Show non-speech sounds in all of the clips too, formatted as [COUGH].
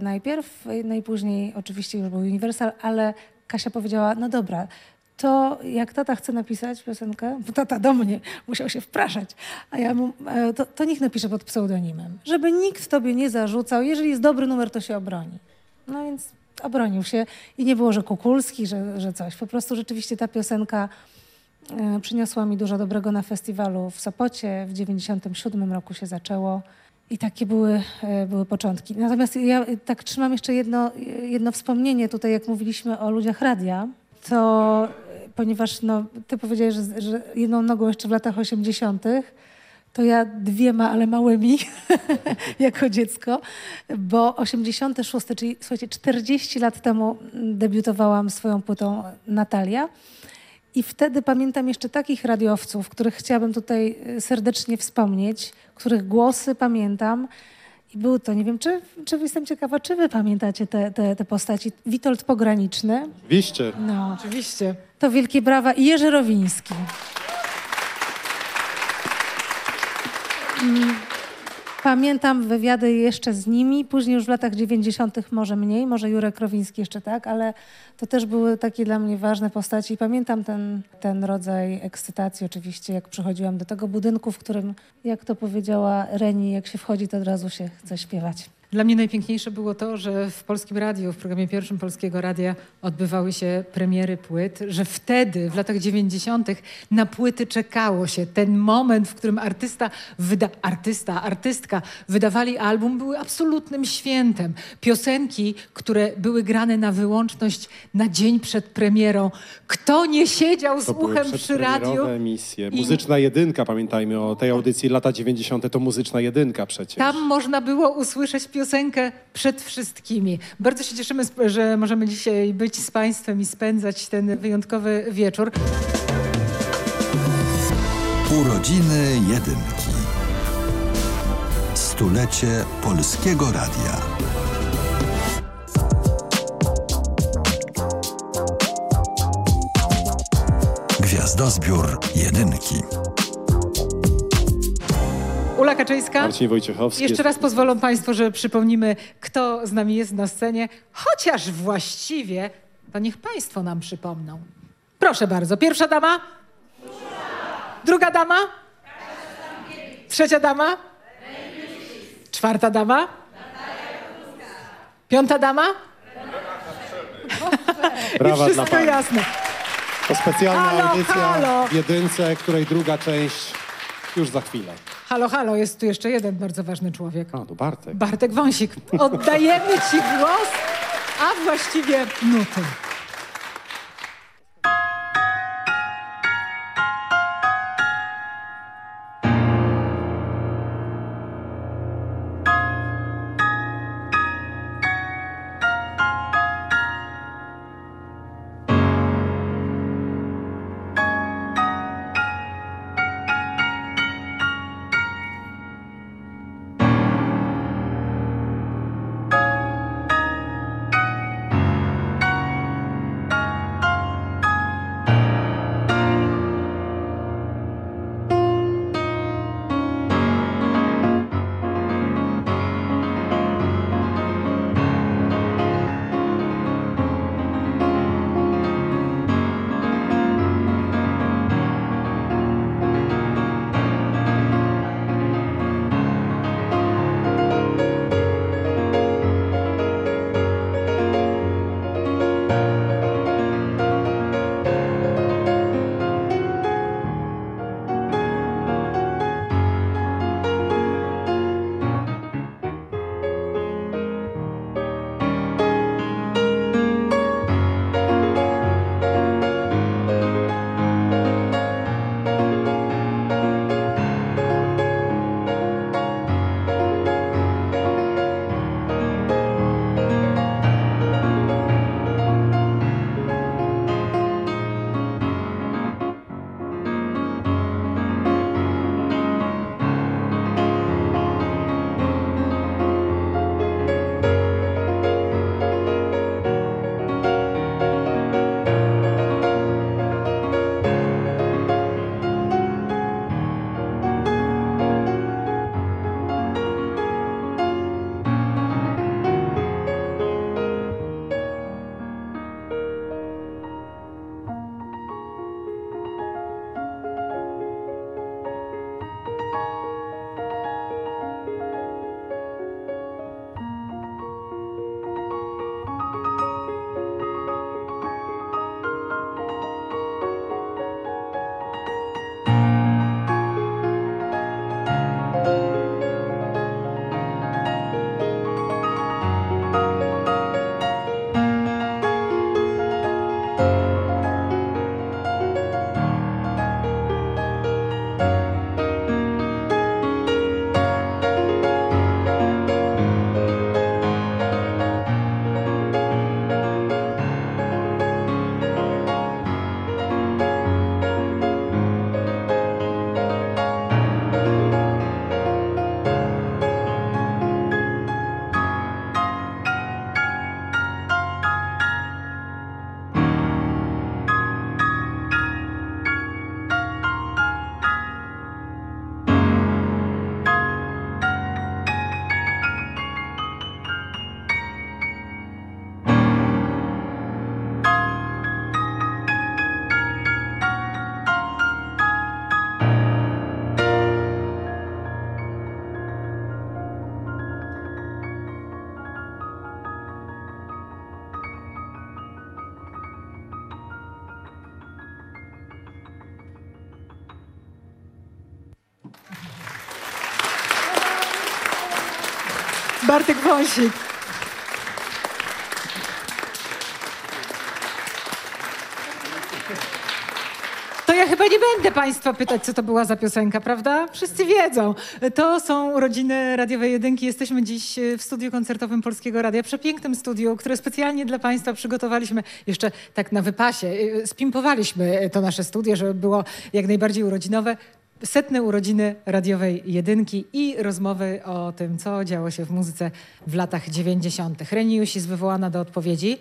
najpierw, no i później oczywiście już był Universal, ale Kasia powiedziała, no dobra, to jak tata chce napisać piosenkę, bo tata do mnie musiał się wpraszać, a ja mu, e, to, to niech napisze pod pseudonimem, żeby nikt tobie nie zarzucał, jeżeli jest dobry numer, to się obroni. No więc obronił się i nie było, że Kukulski, że, że coś. Po prostu rzeczywiście ta piosenka e, przyniosła mi dużo dobrego na festiwalu w Sopocie. W 97 roku się zaczęło. I takie były, e, były początki. Natomiast ja tak trzymam jeszcze jedno, jedno wspomnienie tutaj, jak mówiliśmy o ludziach radia, to e, ponieważ no, ty powiedziałeś, że, że jedną nogą jeszcze w latach 80., to ja dwiema, ale małymi [LAUGHS] jako dziecko, bo 86, czyli słuchajcie, 40 lat temu debiutowałam swoją płytą Natalia. I wtedy pamiętam jeszcze takich radiowców, których chciałabym tutaj y, serdecznie wspomnieć, których głosy pamiętam. I był to, nie wiem, czy, czy jestem ciekawa, czy wy pamiętacie te, te, te postaci. Witold Pograniczny. Oczywiście. No, Oczywiście. to wielkie brawa. I Jerzy Rowiński. Mm, Pamiętam wywiady jeszcze z nimi, później już w latach 90. może mniej, może Jurek Rowiński jeszcze tak, ale to też były takie dla mnie ważne postaci i pamiętam ten, ten rodzaj ekscytacji oczywiście, jak przychodziłam do tego budynku, w którym, jak to powiedziała Reni, jak się wchodzi, to od razu się chce śpiewać. Dla mnie najpiękniejsze było to, że w Polskim Radiu, w programie pierwszym Polskiego Radia odbywały się premiery płyt, że wtedy, w latach 90. na płyty czekało się. Ten moment, w którym artysta, wyda, artysta, artystka wydawali album, były absolutnym świętem. Piosenki, które były grane na wyłączność na dzień przed premierą. Kto nie siedział z To uchem przy radiu? emisje. I- Muzyczna jedynka, pamiętajmy o tej audycji lata 90. to muzyczna jedynka przecież. Tam można było usłyszeć piosenkę przed wszystkimi. Bardzo się cieszymy, że możemy dzisiaj być z Państwem i spędzać ten wyjątkowy wieczór. Urodziny Jedynki. Stulecie Polskiego Radia. Gwiazdozbiór Jedynki. Ula Kaczyńska. Marcin Wojciechowski. Jeszcze raz pozwolą Państwo, że przypomnimy, kto z nami jest na scenie, chociaż właściwie to niech Państwo nam przypomną. Proszę bardzo. Pierwsza dama? Druga dama? Trzecia dama? Czwarta dama? Piąta dama? Brawa I wszystko jasne. To specjalna Halo, audycja halo. w jedynce, której druga część już za chwilę. Halo, halo, jest tu jeszcze jeden bardzo ważny człowiek. A, to Bartek. Bartek Wąsik. Oddajemy Ci głos, a właściwie nuty. Bartek Wąsik. To ja chyba nie będę Państwa pytać, co to była za piosenka, prawda? Wszyscy wiedzą. To są urodziny radiowej jedynki. Jesteśmy dziś w studiu koncertowym Polskiego Radia. Przepięknym studiu, które specjalnie dla Państwa przygotowaliśmy jeszcze tak na wypasie. Spimpowaliśmy to nasze studio, żeby było jak najbardziej urodzinowe. Setne urodziny radiowej jedynki i rozmowy o tym, co działo się w muzyce w latach 90. Reni już jest wywołana do odpowiedzi.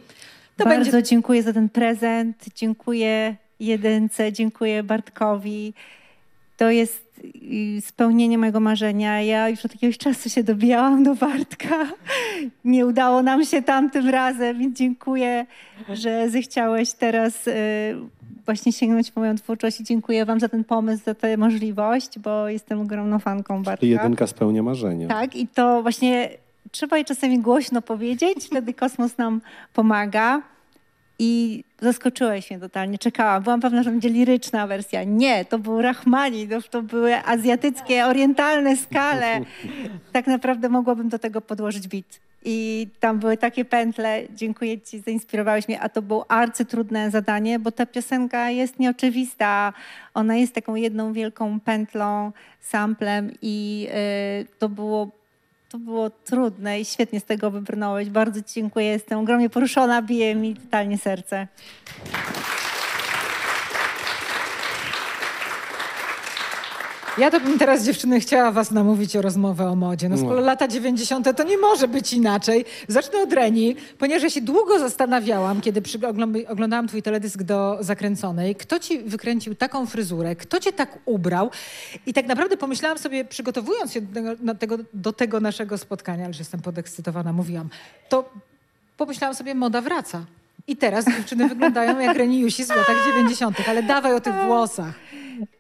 To Bardzo będzie... dziękuję za ten prezent. Dziękuję jedynce, dziękuję Bartkowi. To jest y, spełnienie mojego marzenia. Ja już od jakiegoś czasu się dobijałam do Bartka. Nie udało nam się tamtym razem, więc dziękuję, że zechciałeś teraz y, właśnie sięgnąć po moją twórczość i dziękuję wam za ten pomysł, za tę możliwość, bo jestem ogromną fanką Bartka. Jedynka spełnia marzenia. Tak i to właśnie trzeba je czasami głośno powiedzieć, wtedy kosmos nam pomaga. I zaskoczyłeś mnie totalnie, czekałam. Byłam pewna, że będzie liryczna wersja. Nie, to był Rachmaninow, to były azjatyckie, orientalne skale. Tak naprawdę mogłabym do tego podłożyć bit. I tam były takie pętle. Dziękuję ci, zainspirowałeś mnie. A to było arcytrudne zadanie, bo ta piosenka jest nieoczywista. Ona jest taką jedną wielką pętlą, samplem i yy, to było to było trudne i świetnie z tego wybrnąłeś. Bardzo Ci dziękuję. Jestem ogromnie poruszona, bije mi totalnie serce. Ja to bym teraz, dziewczyny, chciała was namówić o rozmowę o modzie. No skoro no. lata 90. to nie może być inaczej. Zacznę od Reni, ponieważ ja się długo zastanawiałam, kiedy oglądałam twój teledysk do Zakręconej, kto ci wykręcił taką fryzurę, kto cię tak ubrał. I tak naprawdę pomyślałam sobie, przygotowując się do tego, tego, do tego naszego spotkania, ale że jestem podekscytowana, mówiłam, to pomyślałam sobie, moda wraca. I teraz dziewczyny wyglądają jak Reniusi z latach 90., ale dawaj o tych włosach.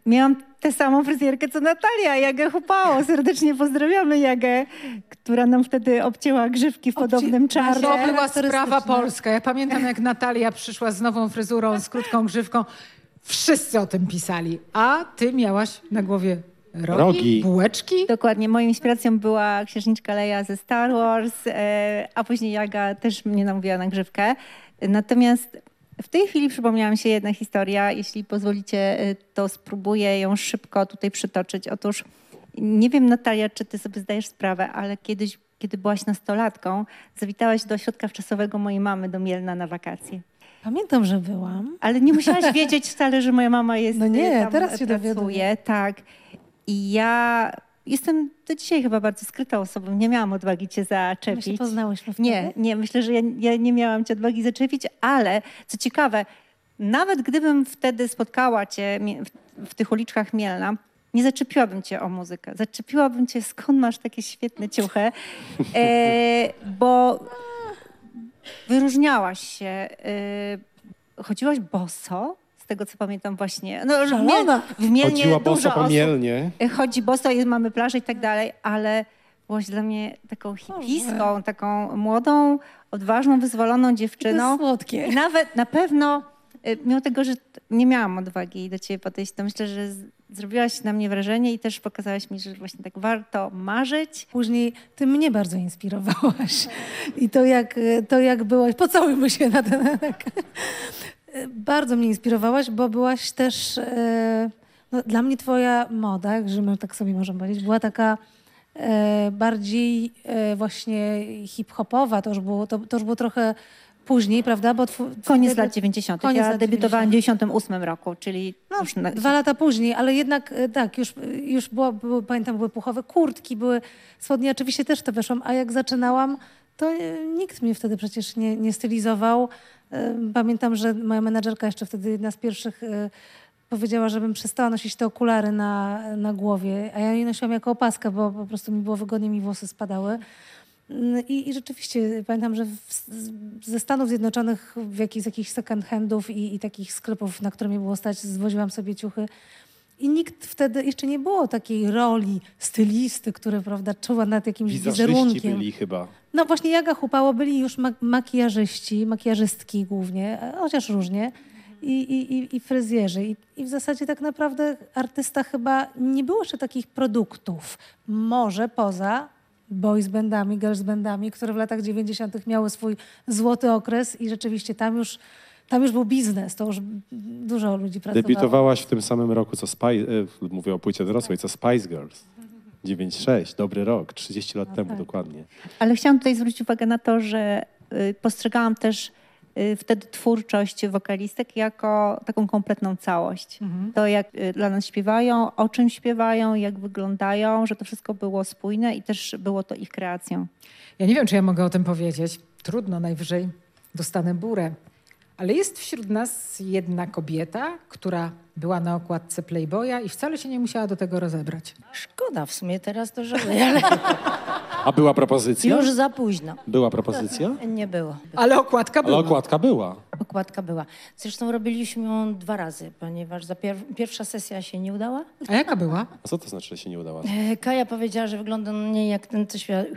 Miałam tę samą fryzjerkę co Natalia, Jagę Hupało. Serdecznie pozdrawiamy Jagę, która nam wtedy obcięła grzywki w podobnym czasie. To była sprawa polska. Ja pamiętam, jak Natalia przyszła z nową fryzurą, z krótką grzywką. Wszyscy o tym pisali. A ty miałaś na głowie rogi, rogi. bułeczki? Dokładnie. Moją inspiracją była księżniczka Leia ze Star Wars, e, a później Jaga też mnie namówiła na grzywkę. Natomiast w tej chwili przypomniała mi się jedna historia. Jeśli pozwolicie, y, to spróbuję ją szybko tutaj przytoczyć. Otóż nie wiem, Natalia, czy ty sobie zdajesz sprawę, ale kiedyś, kiedy byłaś nastolatką, zawitałaś do ośrodka wczasowego mojej mamy do Mielna na wakacje. Pamiętam, że byłam. Ale nie musiałaś [LAUGHS] wiedzieć wcale, że moja mama jest. No nie, tam teraz się dowiaduję. Tak. I ja jestem do dzisiaj chyba bardzo skrytą osobą. Nie miałam odwagi cię zaczepić. My się poznałyśmy wtedy? Nie, nie. Myślę, że ja, ja nie miałam cię odwagi zaczepić, ale co ciekawe, nawet gdybym wtedy spotkała cię w, w tych uliczkach Mielna, nie zaczepiłabym cię o muzykę. Zaczepiłabym cię, skąd masz takie świetne ciuchy, e, [LAUGHS] bo wyróżniałaś się. E, chodziłaś boso, tego co pamiętam właśnie. No, Szalona. W Mielnie Chodziła boso po Mielnie. chodzi boso, jest, mamy plażę i tak dalej, ale byłaś dla mnie taką hipiską, taką młodą, odważną, wyzwoloną dziewczyną. To słodkie. I nawet na pewno, y, mimo tego, że nie miałam odwagi do ciebie podejść, to myślę, że zrobiłaś na mnie wrażenie i też pokazałaś mi, że właśnie tak warto marzyć. Później ty mnie bardzo inspirowałaś. I to jak, to jak byłaś, pocałujmy się na ten bardzo mnie inspirowałaś, bo byłaś też, e, no, dla mnie twoja moda, my tak sobie możemy powiedzieć, była taka e, bardziej e, właśnie hip-hopowa. To już było, to, to już było trochę później, prawda? Bo koniec lat 90. Koniec ja lat debiutowałam w 98 roku, czyli no, już na... dwa lata później, ale jednak tak, już, już było, było, pamiętam, były puchowe kurtki, były spodnie, oczywiście też to weszłam, a jak zaczynałam, to nikt mnie wtedy przecież nie, nie stylizował. Pamiętam, że moja menadżerka jeszcze wtedy jedna z pierwszych e, powiedziała, żebym przestała nosić te okulary na, na głowie, a ja je nosiłam jako opaskę, bo po prostu mi było wygodnie, mi włosy spadały. Mm, I, I, rzeczywiście pamiętam, że w, ze Stanów Zjednoczonych w jakich, z jakichś second handów i, i, takich sklepów, na które mi było stać, zwoziłam sobie ciuchy. I nikt wtedy, jeszcze nie było takiej roli stylisty, który prawda, czuwa nad jakimś wizerunkiem. byli chyba. No właśnie Jaga Hupało byli już makijażyści, makijażystki głównie, chociaż różnie. I, i, i fryzjerzy. I, I w zasadzie tak naprawdę artysta chyba nie było jeszcze takich produktów. Może poza boys bandami, girls bandami, które w latach 90. miały swój złoty okres i rzeczywiście tam już, tam już był biznes, to już dużo ludzi pracowało. Debiutowałaś w tym samym roku, co Spice, e, mówię o płcie dorosłej, co Spice Girls. 9-6, dobry rok, 30 lat temu dokładnie. Ale chciałam tutaj zwrócić uwagę na to, że y, postrzegałam też y, wtedy twórczość wokalistek jako taką kompletną całość. To jak y, dla nas śpiewają, o czym śpiewają, jak wyglądają, że to wszystko było spójne i też było to ich kreacją. Ja nie wiem, czy ja mogę o tym powiedzieć. Trudno, najwyżej dostanę burę. Ale jest wśród nas jedna kobieta, która była na okładce Playboya i wcale się nie musiała do tego rozebrać. Szkoda, w sumie teraz to żałuję, ale A była propozycja? już za późno. Była propozycja? Nie było. Ale okładka Ale była. okładka była. Okładka była. Zresztą robiliśmy ją dwa razy, ponieważ za pier pierwsza sesja się nie udała. A jaka była? A co to znaczy, że się nie udała? E, Kaja powiedziała, że wygląda na niej jak ten, co śpiewa... [LAUGHS]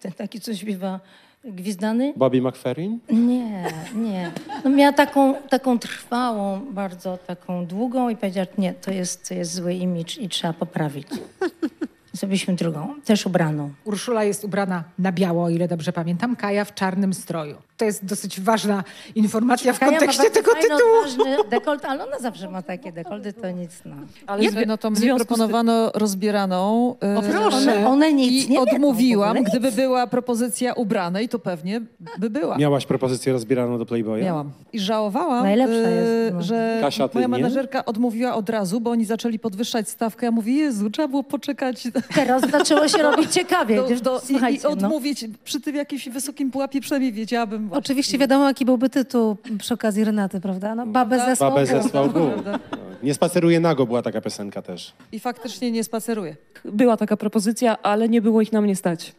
Ten taki, co śpiewa gwizdany. Bobby McFerrin? Nie, nie. No miała taką, taką trwałą, bardzo taką długą i powiedziała, nie, to jest, to jest zły imidż i trzeba poprawić. Zrobiliśmy drugą, też ubraną. Urszula jest ubrana na biało, o ile dobrze pamiętam, Kaja w czarnym stroju. To jest dosyć ważna informacja w Kaja kontekście tego fajny, tytułu. odważny dekolt, ale ona zawsze ma takie dekolty, to nic. No. Ale zwi- no to mnie proponowano rozbieraną. e, O, proszę. One, one nic I nie odmówiłam. Gdyby nic. była propozycja ubranej, to pewnie by była. Miałaś propozycję rozbieraną do Playboya? Miałam. I żałowałam, Najlepsza e, jest, no. że Kasia, ty moja nie? menedżerka odmówiła od razu, bo oni zaczęli podwyższać stawkę. Ja mówię, Jezu, trzeba było poczekać Teraz zaczęło się robić [LAUGHS] ciekawie. do, do, i, no. odmówić przy tym jakimś wysokim pułapie, przynajmniej wiedziałabym właśnie. Oczywiście wiadomo, jaki byłby tytuł przy okazji Renaty, prawda? No, babę zesłał. Babę zesłał. No. Nie spaceruje nago była taka piosenka też. I faktycznie nie spaceruję. Była taka propozycja, ale nie było ich na mnie stać.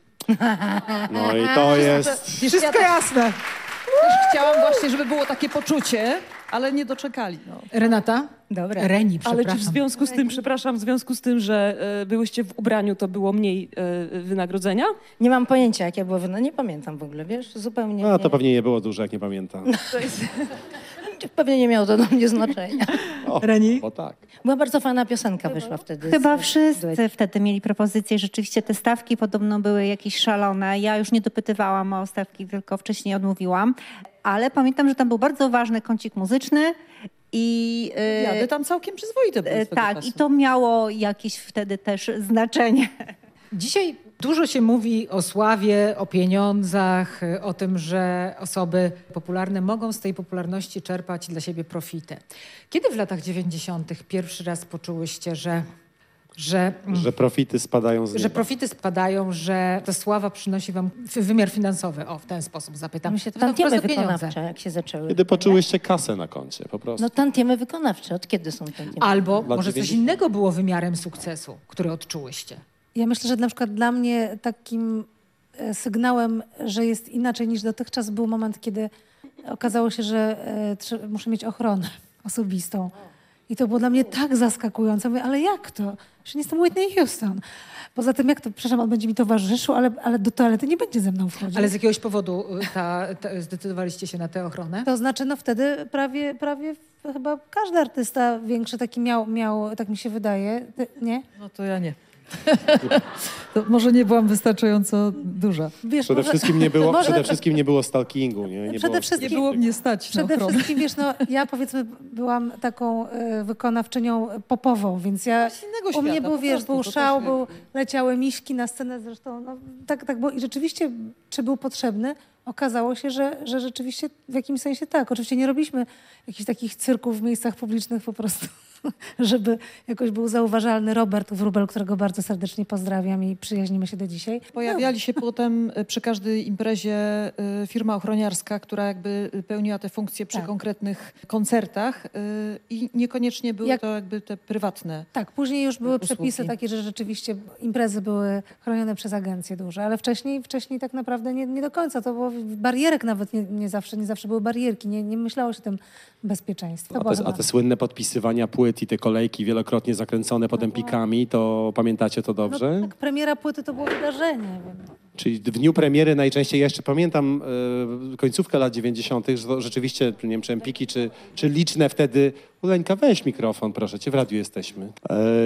No i to jest... Wszystko jasne. Też chciałam właśnie, żeby było takie poczucie, ale nie doczekali. No. Renata? Dobra. Reni, Ale przepraszam. czy w związku z tym, przepraszam, w związku z tym, że e, byłyście w ubraniu, to było mniej e, wynagrodzenia? Nie mam pojęcia, jakie było wino. Nie pamiętam w ogóle, wiesz? Zupełnie No to nie. pewnie nie było duże, jak nie pamiętam. [LAUGHS] [LAUGHS] Pewnie nie miało to dla mnie znaczenia. [LAUGHS] O, Reni? O tak. Była bardzo fajna piosenka, wyszła wtedy. Chyba z- wszyscy wtedy mieli propozycje. Rzeczywiście te stawki podobno były jakieś szalone. Ja już nie dopytywałam o stawki, tylko wcześniej odmówiłam. Ale pamiętam, że tam był bardzo ważny kącik muzyczny i... y, Jady tam całkiem przyzwoite były e, tak, czasu. i to miało jakieś wtedy też znaczenie. Dzisiaj dużo się mówi o sławie, o pieniądzach, o tym, że osoby popularne mogą z tej popularności czerpać dla siebie profity. Kiedy w latach 90. pierwszy raz poczułyście, że, że, Że profity spadają z że nieba. profity spadają, że ta sława przynosi wam wymiar finansowy? O, w ten sposób zapytam. Będą tantiemy wykonawcze, jak się zaczęły. Kiedy poczułyście kasę na koncie, po prostu. No tantiemy wykonawcze. Od kiedy są tantiemy? Albo Lat może coś 90. innego było wymiarem sukcesu, który odczułyście. Ja myślę, że na przykład dla mnie takim e, sygnałem, że jest inaczej niż dotychczas był moment, kiedy okazało się, że e, muszę mieć ochronę osobistą. I to było dla mnie tak zaskakujące. Mówię, ale jak to? Że nie jestem Whitney Houston. Poza tym, jak to, przepraszam, on będzie mi towarzyszył, ale, ale do toalety nie będzie ze mną wchodził. Ale z jakiegoś powodu y, ta, ta, zdecydowaliście się na tę ochronę? To znaczy, no wtedy prawie, prawie chyba każdy artysta większy taki miał, miał tak mi się wydaje, Ty, nie? No to ja nie. To może nie byłam wystarczająco duża. Wiesz, Przede może- wszystkim nie było, może- przede wszystkim nie było stalkingu. Nie, nie Przede było wszystkim- Nie było mnie stać Przede ochronę. wszystkim, wiesz, no, ja powiedzmy byłam taką e, wykonawczynią popową, więc ja, innego u mnie świata, był, wiesz, był szał, był, leciały miśki na scenę zresztą, no, tak, tak było i rzeczywiście, czy był potrzebny, okazało się, że, że rzeczywiście w jakimś sensie tak. Oczywiście nie robiliśmy jakichś takich cyrków w miejscach publicznych po prostu, [LAUGHS] żeby jakoś był zauważalny Robert Wrubel, którego bardzo serdecznie pozdrawiam i przyjaźnimy się do dzisiaj. Pojawiali się potem y, przy każdej imprezie y, firma ochroniarska, która jakby y, pełniła te funkcje przy Tak. konkretnych koncertach i niekoniecznie były Jak- to jakby te prywatne. Tak, później już były usługi. przepisy takie, że rzeczywiście imprezy były chronione przez agencje duże, ale wcześniej, wcześniej tak naprawdę nie, nie do końca. To było barierek nawet nie, nie zawsze, nie zawsze były barierki, nie, nie myślało się tym bezpieczeństwie. A te, a te słynne podpisywania płyt i te kolejki wielokrotnie zakręcone potem pikami, to pamiętacie to dobrze? No, tak, premiera płyty to było wydarzenie. Wiem. Czyli w dniu premiery najczęściej, ja jeszcze pamiętam e, końcówkę lat 90., że to rzeczywiście, nie wiem, czy Empiki, czy, czy liczne wtedy, Uleńka, weź mikrofon, proszę cię, w radiu jesteśmy.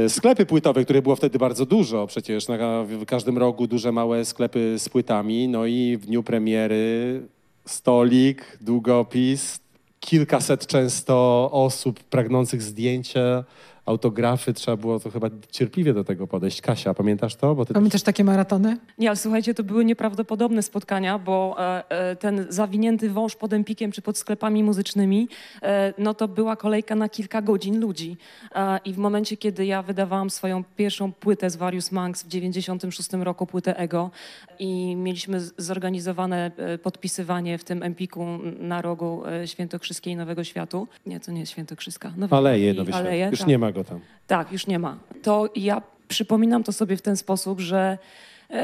E, sklepy płytowe, które było wtedy bardzo dużo, przecież na w każdym rogu duże, małe sklepy z płytami, no i w dniu premiery stolik, długopis, kilkaset często osób pragnących zdjęcia, autografy, trzeba było to chyba cierpliwie do tego podejść. Kasia, pamiętasz to? Bo ty Pamiętasz takie maratony? Nie, ale słuchajcie, to były nieprawdopodobne spotkania, bo e, e, ten zawinięty wąż pod Empikiem czy pod sklepami muzycznymi, e, no to była kolejka na kilka godzin ludzi. E, I w momencie, kiedy ja wydawałam swoją pierwszą płytę z Various Monks w 96 roku, płytę Ego i mieliśmy zorganizowane e, podpisywanie w tym Empiku na rogu e, Świętokrzyskiej Nowego Światu. Nie, to nie jest Świętokrzyska. Nowy Aleje, Świat Nowy Świat. Aleje, Już tak. nie ma tam. Tak, już nie ma. To ja przypominam to sobie w ten sposób, że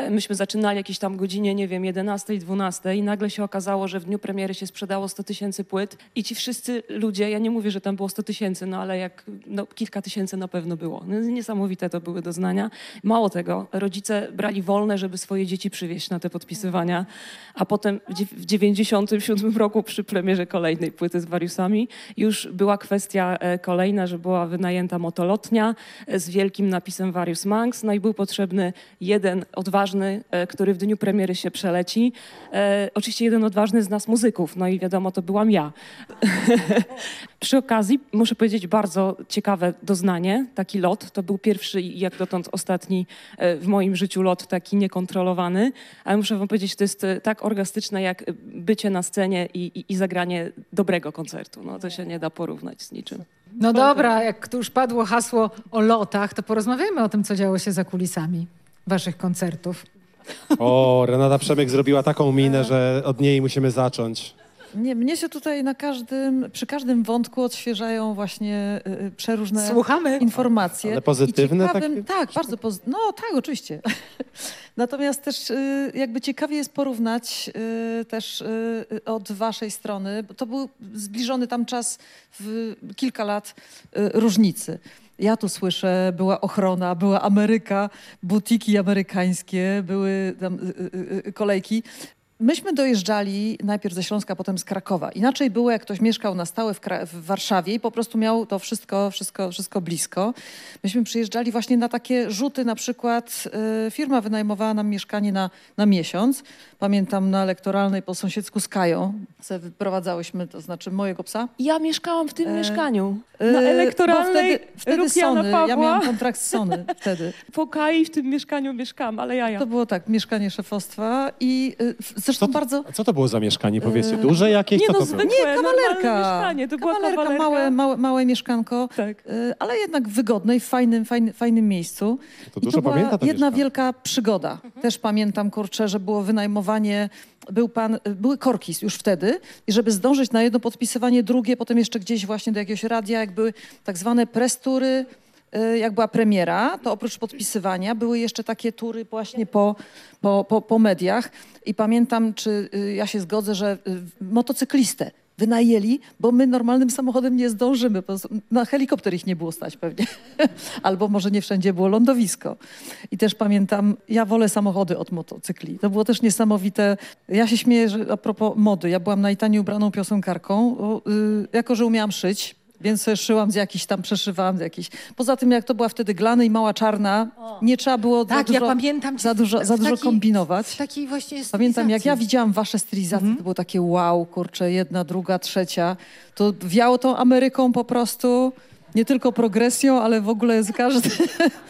myśmy zaczynali jakieś tam godzinie, nie wiem, 11, 12 i nagle się okazało, że w dniu premiery się sprzedało 100 tysięcy płyt i ci wszyscy ludzie, ja nie mówię, że tam było 100 tysięcy, no ale jak no, kilka tysięcy na pewno było. No, niesamowite to były doznania. Mało tego, rodzice brali wolne, żeby swoje dzieci przywieźć na te podpisywania, a potem w dziew- w 97 roku przy premierze kolejnej płyty z Wariusami już była kwestia e, kolejna, że była wynajęta motolotnia e, z wielkim napisem Various Monks, no i był potrzebny jeden odważny, e, który w dniu premiery się przeleci. E, oczywiście jeden odważny z nas muzyków, no i wiadomo, to byłam ja. [LAUGHS] Przy okazji muszę powiedzieć bardzo ciekawe doznanie, taki lot. To był pierwszy i jak dotąd ostatni e, w moim życiu lot taki niekontrolowany, ale muszę wam powiedzieć, to jest tak orgastyczne jak bycie na scenie i, i, i zagranie dobrego koncertu. No to się nie da porównać z niczym. No dobra, jak tu już padło hasło o lotach, to porozmawiajmy o tym, co działo się za kulisami waszych koncertów. O, Renata Przemek zrobiła taką minę, że od niej musimy zacząć. Nie, mnie się tutaj na każdym, przy każdym wątku odświeżają właśnie y, y, przeróżne Słuchamy. informacje. Ale pozytywne I ciekawym, takie? Tak, bardzo pozytywne. No tak, oczywiście. [LAUGHS] Natomiast też y, jakby ciekawie jest porównać y, też y, y, od waszej strony, bo to był zbliżony tam czas w kilka lat y, różnicy. Ja tu słyszę, była ochrona, była Ameryka, butiki amerykańskie, były tam y, y, y, kolejki. Myśmy dojeżdżali najpierw ze Śląska, potem z Krakowa. Inaczej było, jak ktoś mieszkał na stałe w, w Warszawie i po prostu miał to wszystko, wszystko, wszystko blisko. Myśmy przyjeżdżali właśnie na takie rzuty, na przykład y, firma wynajmowała nam mieszkanie na, na miesiąc. Pamiętam na elektoralnej po sąsiedzku z Kają se wyprowadzałyśmy, to znaczy mojego psa. Ja mieszkałam w tym E, mieszkaniu. Y, Na elektoralnej wtedy, wtedy Sony, ja miałam kontrakt z Sony [LAUGHS] wtedy. Po Kai w tym mieszkaniu mieszkałam, ale ja, ja. To było tak, mieszkanie szefostwa i y, zresztą bardzo... A co to było za mieszkanie? Powiedzcie, Eee, duże jakieś? Nie Co no, to zwykłe, Nie, kawalerka. mieszkanie. To była kawalerka, kawalerka. Małe, małe, małe mieszkanko, Tak. y, ale jednak wygodne i w fajnym, fajnym, fajnym miejscu. To I dużo to była pamięta jedna mieszkanie. wielka przygoda. Też pamiętam, kurczę, że było wynajmowanie, był pan, były korki już wtedy i żeby zdążyć na jedno podpisywanie, drugie, potem jeszcze gdzieś właśnie do jakiegoś radia, jak były tak zwane prestury, jak była premiera, to oprócz podpisywania były jeszcze takie tury właśnie po, po, po, po mediach i pamiętam, czy y, ja się zgodzę, że y, motocyklistę wynajęli, bo my normalnym samochodem nie zdążymy. Prostu Na helikopter ich nie było stać pewnie. [LAUGHS] Albo może nie wszędzie było lądowisko. I też pamiętam, ja wolę samochody od motocykli. To było też niesamowite. Ja się śmieję, że a propos mody, ja byłam najtaniej ubraną piosenkarką, y, jako że umiałam szyć, więc szyłam z jakichś tam, przeszywałam z jakichś. Poza tym, jak to była wtedy glany i mała czarna, nie trzeba było Tak, za ja dużo, pamiętam. za dużo, za dużo takiej- kombinować. Takiej właśnie Pamiętam, jak ja widziałam wasze stylizacje, to było takie wow, kurczę, jedna, druga, trzecia. To wiało tą Ameryką po prostu, nie tylko progresją, ale w ogóle z każdym.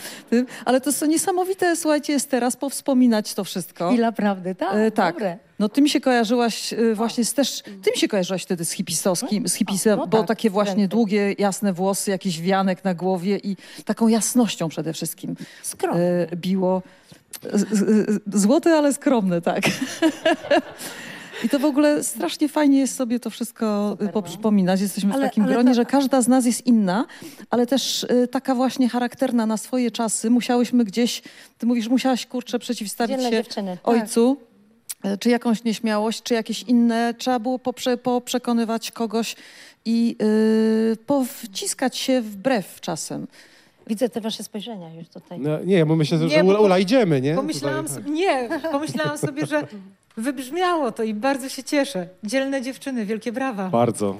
[LAUGHS] ale to są niesamowite, słuchajcie, jest teraz powspominać to wszystko. Chwila prawdy, tak? E, tak. Dobre. No ty mi się kojarzyłaś e, właśnie z też, ty mi się kojarzyłaś wtedy z hipisowskim, z hipisem, no bo tak, takie właśnie długie, jasne włosy, jakiś wianek na głowie i taką jasnością przede wszystkim e, biło. Z- z- Złote, ale skromne, tak. [LAUGHS] I to w ogóle strasznie fajnie jest sobie to wszystko y, poprzypominać. Jesteśmy w Ale- takim ale gronie, to- że każda z nas jest inna, ale też y, taka właśnie charakterna na swoje czasy. Musiałyśmy gdzieś, ty mówisz, musiałaś kurczę przeciwstawić Dzielne się dziewczyny. Tak. ojcu. y, Czy jakąś nieśmiałość, czy jakieś inne. Trzeba było poprze, poprzekonywać kogoś i y, powciskać się wbrew czasem. Widzę te wasze spojrzenia już tutaj. No, nie, bo myślę, że Nie, Ula, Ula idziemy, nie? Pomyślałam Tutaj, tak. sobie, nie, pomyślałam sobie, że wybrzmiało to i bardzo się cieszę. Dzielne dziewczyny, wielkie brawa. Bardzo.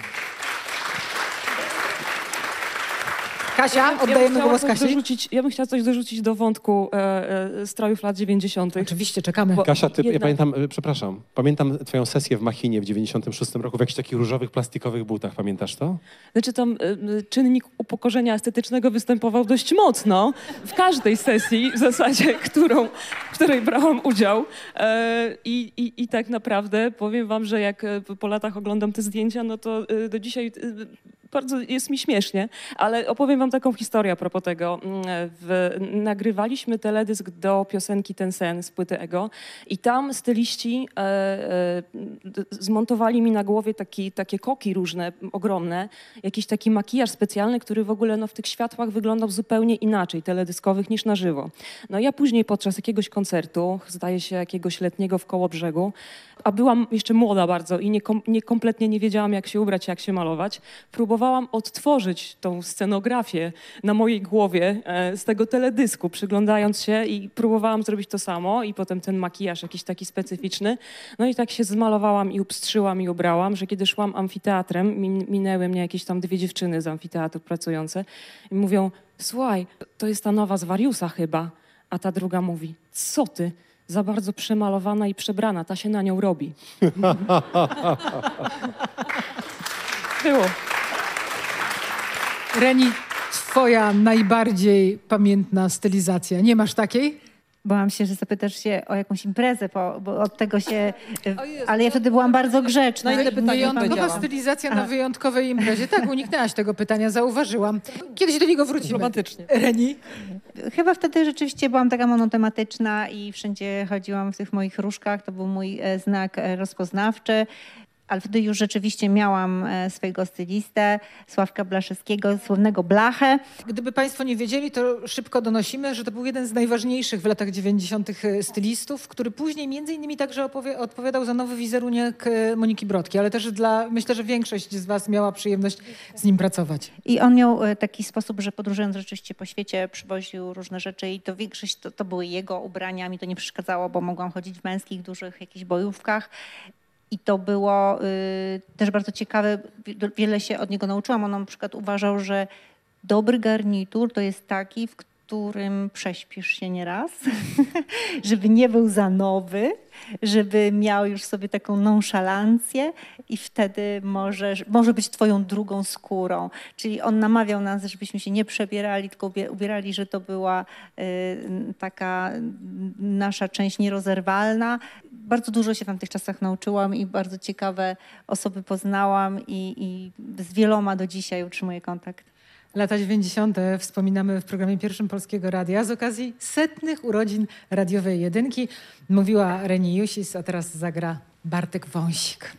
Kasia, Ja bym oddajemy chciała głos Kasi. dorzucić, ja bym chciała coś dorzucić do wątku e, e, strojów lat 90. Oczywiście, czekamy. Bo- Kasia, ty, ja Jednak. pamiętam, y, przepraszam, pamiętam twoją sesję w Machinie w 96 roku w jakichś takich różowych, plastikowych butach, pamiętasz to? Znaczy tam y, czynnik upokorzenia estetycznego występował dość mocno w każdej sesji w zasadzie, [LAUGHS] którą, w której brałam udział. E, i, i, I tak naprawdę powiem wam, że jak e, po latach oglądam te zdjęcia, no to do dzisiaj bardzo jest mi śmiesznie, ale opowiem wam taką historię a propos tego. Mm, W, nagrywaliśmy teledysk do piosenki Ten Sen z płyty Ego i tam styliści e, e, zmontowali mi na głowie taki, takie koki różne, ogromne, jakiś taki makijaż specjalny, który w ogóle no, w tych światłach wyglądał zupełnie inaczej, teledyskowych niż na żywo. No ja później podczas jakiegoś koncertu, zdaje się jakiegoś letniego w Kołobrzegu, a byłam jeszcze młoda bardzo i nie, nie kompletnie nie wiedziałam, jak się ubrać, jak się malować, próbowałam odtworzyć tą scenografię na mojej głowie e, z tego teledysku, przyglądając się i próbowałam zrobić to samo i potem ten makijaż jakiś taki specyficzny. No i tak się zmalowałam i upstrzyłam i ubrałam, że kiedy szłam amfiteatrem, min- minęły mnie jakieś tam dwie dziewczyny z amfiteatru pracujące i mówią, słuchaj, to jest ta nowa z Wariusa chyba. A ta druga mówi, co ty? Za bardzo przemalowana i przebrana, ta się na nią robi. [LAUGHS] Było. Reni, twoja najbardziej pamiętna stylizacja. Nie masz takiej? Bałam się, że zapytasz się o jakąś imprezę, bo, bo od tego się... Jezu, Ale ja wtedy byłam bardzo grzeczna. Na inne pytanie Wyjątkowa stylizacja na wyjątkowej imprezie. Tak, uniknęłaś tego pytania, zauważyłam. Kiedyś do niego wrócimy. Romantycznie. Reni? Chyba wtedy rzeczywiście byłam taka monotematyczna i wszędzie chodziłam w tych moich różkach. To był mój e, znak e, rozpoznawczy. Ale wtedy już rzeczywiście miałam e, swojego stylistę, Sławka Blaszewskiego, słownego Blachę. Gdyby Państwo nie wiedzieli, to szybko donosimy, że to był jeden z najważniejszych w latach 90. stylistów, który później między innymi także odpowiadał za nowy wizerunek e, Moniki Brodki, ale też dla, myślę, że większość z Was miała przyjemność z nim pracować. I on miał e, taki sposób, że podróżując rzeczywiście po świecie przywoził różne rzeczy i to większość to, to były jego ubrania. Mi to nie przeszkadzało, bo mogłam chodzić w męskich, dużych jakichś bojówkach. I to było y, też bardzo ciekawe. Wi- Wiele się od niego nauczyłam. On na przykład uważał, że dobry garnitur to jest taki, w którym prześpisz się nieraz, [LAUGHS] żeby nie był za nowy, żeby miał już sobie taką nonszalancję i wtedy możesz, może być twoją drugą skórą. Czyli on namawiał nas, żebyśmy się nie przebierali, tylko ubie- ubierali, że to była y, taka nasza część nierozerwalna. Bardzo dużo się w tamtych czasach nauczyłam i bardzo ciekawe osoby poznałam i, i z wieloma do dzisiaj utrzymuję kontakt. Lata 90. wspominamy w programie pierwszym Polskiego Radia z okazji setnych urodzin radiowej jedynki. Mówiła Reni Jusis, a teraz zagra Bartek Wąsik.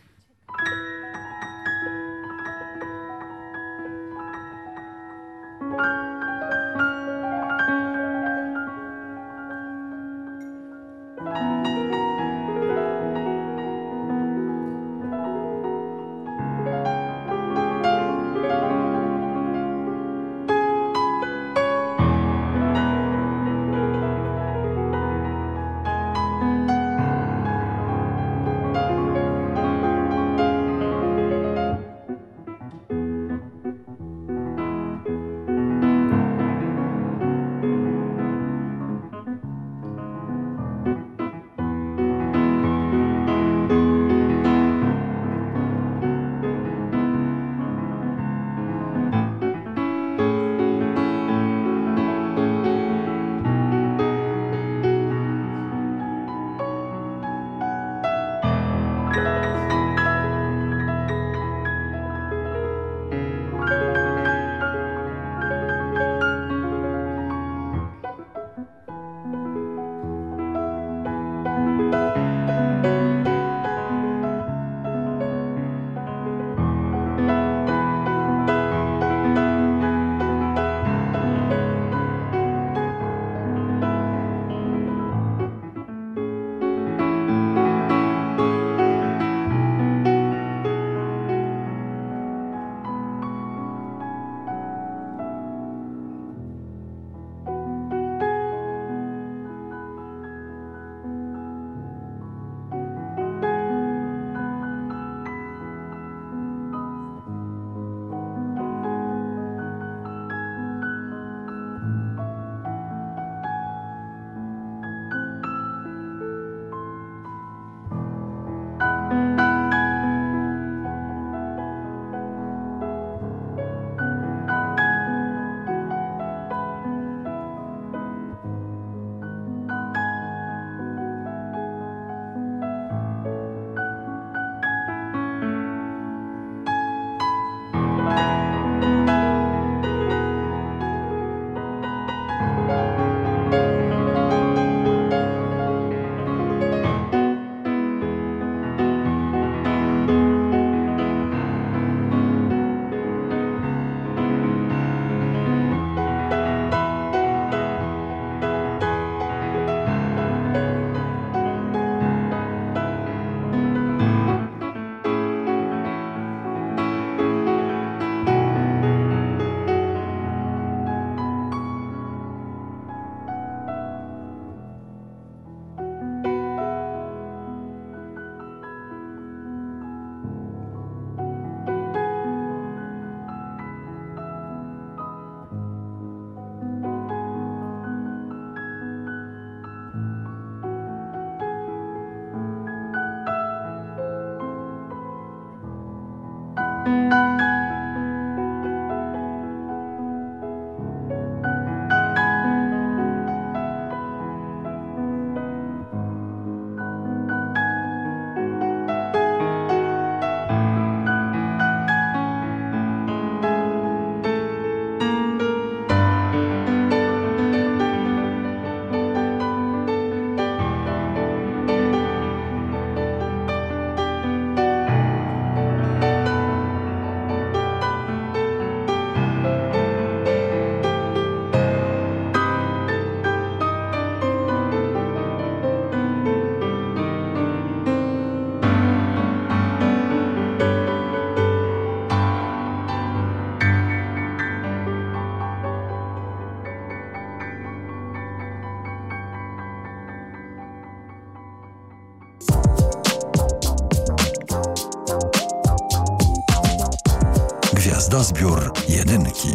Gwiazdozbiór jedynki.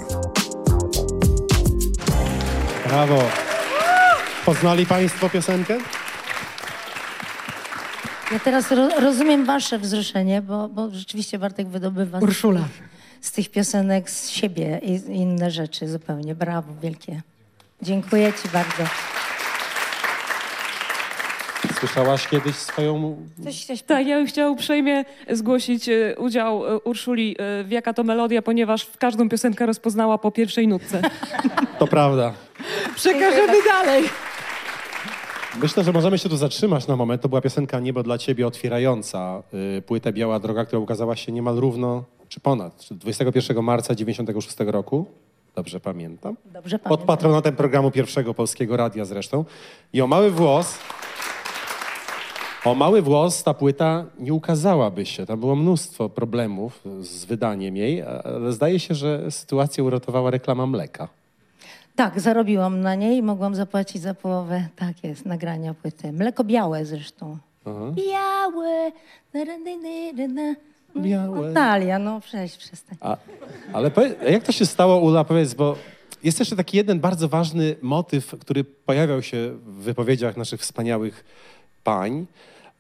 Brawo. Poznali Państwo piosenkę? Ja teraz ro, rozumiem wasze wzruszenie, bo, bo rzeczywiście Bartek wydobywa z, Urszula. z tych piosenek z siebie i i inne rzeczy zupełnie. Brawo, wielkie. Dziękuję ci bardzo. Słyszałaś kiedyś swoją... Coś chciałaś Tak, ja bym chciała uprzejmie zgłosić e, udział e, Urszuli e, w Jaka to melodia, ponieważ w każdą piosenkę rozpoznała po pierwszej nutce. [LAUGHS] To prawda. Przekażemy dalej. Myślę, że możemy się tu zatrzymać na moment. To była piosenka Niebo dla Ciebie otwierająca y, płytę Biała Droga, która ukazała się niemal równo, czy ponad, czy 21 marca 96 roku. Dobrze pamiętam. Dobrze Pod pamiętam. patronatem programu Pierwszego Polskiego Radia zresztą. I o mały włos... O mały włos ta płyta nie ukazałaby się. Tam było mnóstwo problemów z wydaniem jej, ale zdaje się, że sytuację uratowała reklama mleka. Tak, zarobiłam na niej i mogłam zapłacić za połowę, tak jest, nagrania płyty. Mleko białe zresztą. Aha. Białe. Na, na, na, na. Białe. Natalia, no przecież przestań. A, ale powiedz, jak to się stało, Ula, powiedz, bo jest jeszcze taki jeden bardzo ważny motyw, który pojawiał się w wypowiedziach naszych wspaniałych pań,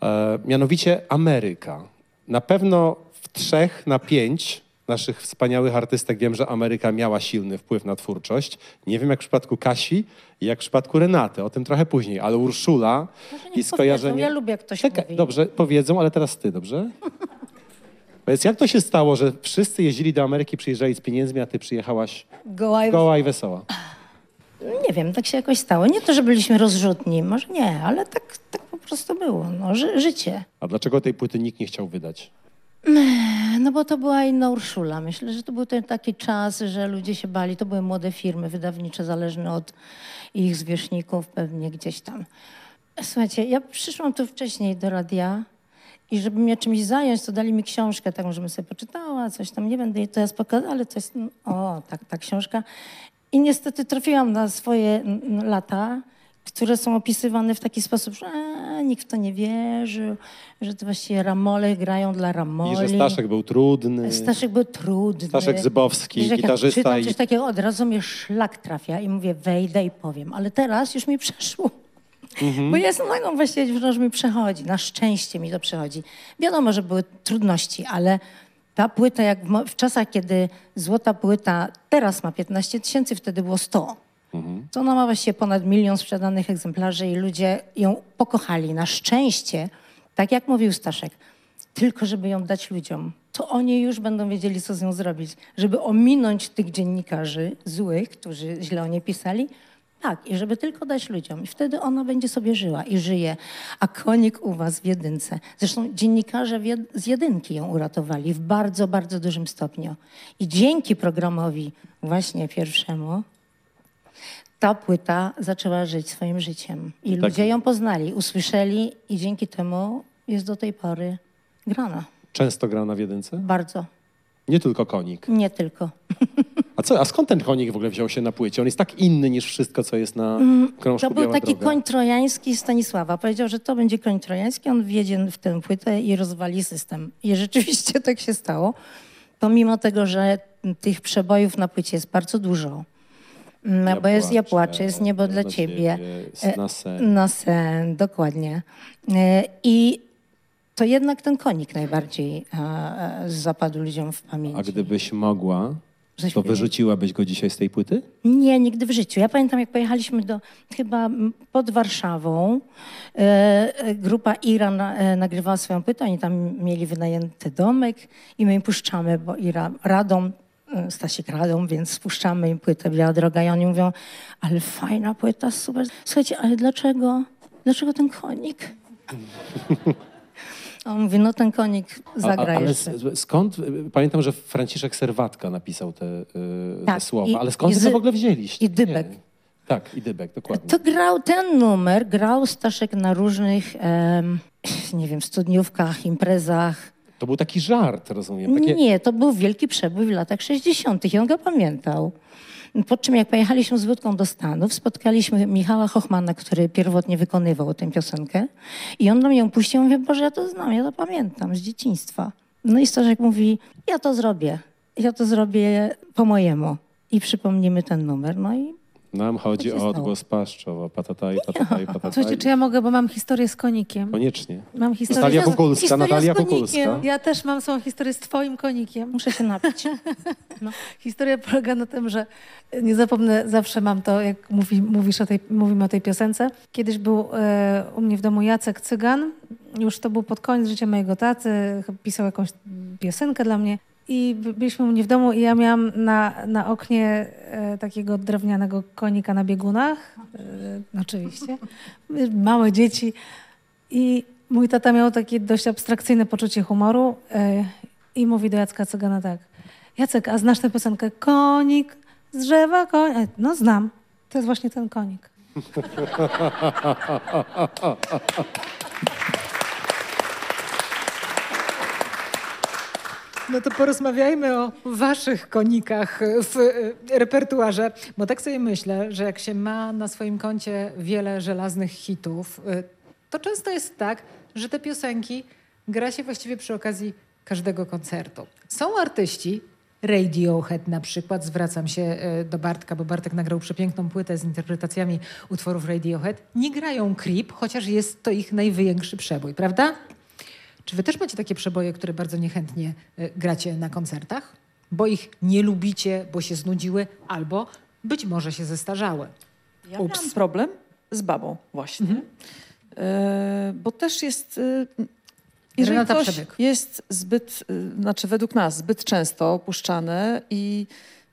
e, mianowicie Ameryka. Na pewno w trzech na pięć naszych wspaniałych artystek wiem, że Ameryka miała silny wpływ na twórczość. Nie wiem jak w przypadku Kasi i jak w przypadku Renaty, o tym trochę później, ale Urszula i skojarzenie... powiedzą, ja lubię, jak ktoś Czekaj, mówi. Dobrze, powiedzą, ale teraz ty, dobrze? [LAUGHS] Powiedz, jak to się stało, że wszyscy jeździli do Ameryki, przyjeżdżali z pieniędzmi, a ty przyjechałaś Goła i... goła i wesoła? Nie wiem, tak się jakoś stało. Nie to, że byliśmy rozrzutni, może nie, ale tak, tak prostu było. No, ży, życie. A dlaczego tej płyty nikt nie chciał wydać? No bo to była inna Urszula. Myślę, że to był ten taki czas, że ludzie się bali. To były młode firmy wydawnicze, zależne od ich zwierzchników pewnie gdzieś tam. Słuchajcie, ja przyszłam tu wcześniej do radia i żeby mnie czymś zająć, to dali mi książkę taką, żebym sobie poczytała, coś tam, nie będę jej teraz pokazać, ale to jest, o, tak, ta książka. I niestety trafiłam na swoje mm, lata, które są opisywane w taki sposób, że a, nikt w to nie wierzył, że to właściwie ramole grają dla ramoli. I że Staszek był trudny. Staszek był trudny. Staszek Zybowski, Wiesz, gitarzysta czytam i- coś takiego, od razu mnie szlak trafia i mówię, wejdę i powiem. Ale teraz już mi przeszło. Mhm. Bo ja jestem taką właściwie, że mi przechodzi. Na szczęście mi to przechodzi. Wiadomo, że były trudności, ale ta płyta, jak w, w czasach, kiedy złota płyta teraz ma 15 tysięcy, wtedy było 100. Mhm. To ona ma właściwie ponad milion sprzedanych egzemplarzy i ludzie ją pokochali. Na szczęście, tak jak mówił Staszek, tylko żeby ją dać ludziom, to oni już będą wiedzieli, co z nią zrobić. Żeby ominąć tych dziennikarzy złych, którzy źle o niej pisali, tak, i żeby tylko dać ludziom. I wtedy ona będzie sobie żyła i żyje. A konik u was w jedynce. Zresztą dziennikarze z jedynki ją uratowali w bardzo, bardzo dużym stopniu. I dzięki programowi właśnie pierwszemu ta płyta zaczęła żyć swoim życiem. I Tak. ludzie ją poznali, usłyszeli i dzięki temu jest do tej pory grana. Często grał na jedynce? Bardzo. Nie tylko konik. Nie tylko. [LAUGHS] A, co, a skąd ten konik w ogóle wziął się na płycie? On jest tak inny niż wszystko, co jest na krążku To był Biała taki Droga. koń trojański Stanisława. Powiedział, że to będzie koń trojański, on wjedzie w tę płytę i rozwali system. I rzeczywiście [LAUGHS] tak się stało. Pomimo tego, że tych przebojów na płycie jest bardzo dużo. Bo jest Ja płaczę, jest Niebo dla Ciebie. E, Na sen. Na sen, dokładnie. E, I to jednak ten konik najbardziej e, zapadł ludziom w pamięć. A gdybyś mogła, to wyrzuciłabyś go dzisiaj z tej płyty? Nie, nigdy w życiu. Ja pamiętam, jak pojechaliśmy do chyba pod Warszawą. E, grupa Ira na, e, nagrywała swoją płytę, oni tam mieli wynajęty domek i my im puszczamy, bo Ira radą, Stasiek radą, więc spuszczamy im płytę Biała Droga i oni mówią, ale fajna płyta, super. Słuchajcie, ale dlaczego, dlaczego ten konik? A [LAUGHS] on mówi, no ten konik zagra a, ale jeszcze. skąd? Pamiętam, że Franciszek Serwatka napisał te, y, te Tak, słowa, i- ale skąd wy to w ogóle wzięliście? i Dybek. Nie. Tak, i Dybek, dokładnie. To grał ten numer, grał Staszek na różnych, em, nie wiem, studniówkach, imprezach. To był taki żart, rozumiem. Takie... Nie, to był wielki przebój w latach 60. i on go pamiętał. Po czym jak pojechaliśmy z Wódką do Stanów, spotkaliśmy Michała Hochmana, który pierwotnie wykonywał tę piosenkę i on do mnie puścił, mówię, Boże, ja to znam, ja to pamiętam z dzieciństwa. No i Staszek mówi, ja to zrobię, ja to zrobię po mojemu i przypomnimy ten numer. No i Nam chodzi o odgłos paszczowa, patataj, patataj, patataj. Słuchajcie, czy ja mogę, bo mam historię z konikiem. Koniecznie. Mam historię Natalia z... Kukulska, historia z Natalia konikiem. Kukulska. Ja też mam swoją historię z twoim konikiem. muszę się napić. [LAUGHS] Historia polega na tym, że nie zapomnę, zawsze mam to, jak mówi, mówisz o tej, mówimy o tej piosence. Kiedyś był e, u mnie w domu Jacek Cygan, już to był pod koniec życia mojego taty, chyba pisał jakąś piosenkę dla mnie. I by- byliśmy u mnie w domu i ja miałam na, na oknie e, takiego drewnianego konika na biegunach, e, oczywiście, małe dzieci. I mój tata miał takie dość abstrakcyjne poczucie humoru e, i mówi do Jacka Cygana tak. Jacek, a znasz tę piosenkę? Konik z drzewa, konik. E, No znam. To jest właśnie ten konik. [LAUGHS] No to porozmawiajmy o waszych konikach w e, repertuarze, bo tak sobie myślę, że jak się ma na swoim koncie wiele żelaznych hitów, e, to często jest tak, że te piosenki gra się właściwie przy okazji każdego koncertu. Są artyści, Radiohead na przykład, zwracam się e, do Bartka, bo Bartek nagrał przepiękną płytę z interpretacjami utworów Radiohead, nie grają Creep, chociaż jest to ich największy przebój, prawda? Czy wy też macie takie przeboje, które bardzo niechętnie y, gracie na koncertach? Bo ich nie lubicie, bo się znudziły, albo być może się zestarzały. Ja Ups. miałam problem z babą właśnie. E, bo też jest... e, jeżeli Renata ktoś Przebyk. jest zbyt, e, znaczy według nas, zbyt często opuszczane i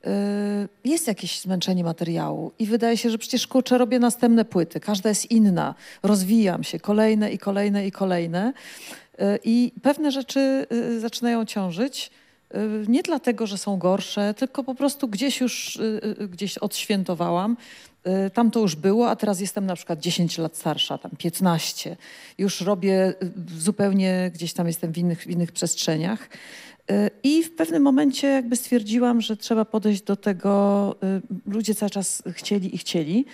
e, jest jakieś zmęczenie materiału i wydaje się, że przecież kurczę, robię następne płyty, każda jest inna, rozwijam się, kolejne i kolejne i kolejne E, i pewne rzeczy e, zaczynają ciążyć. e, Nie dlatego, że są gorsze, tylko po prostu gdzieś już gdzieś odświętowałam. Tam to już było, a teraz jestem na przykład 10 lat starsza, tam 15. Już robię zupełnie, gdzieś tam jestem w innych, w innych przestrzeniach. I w pewnym momencie jakby stwierdziłam, że trzeba podejść do tego, ludzie cały czas chcieli i chcieli.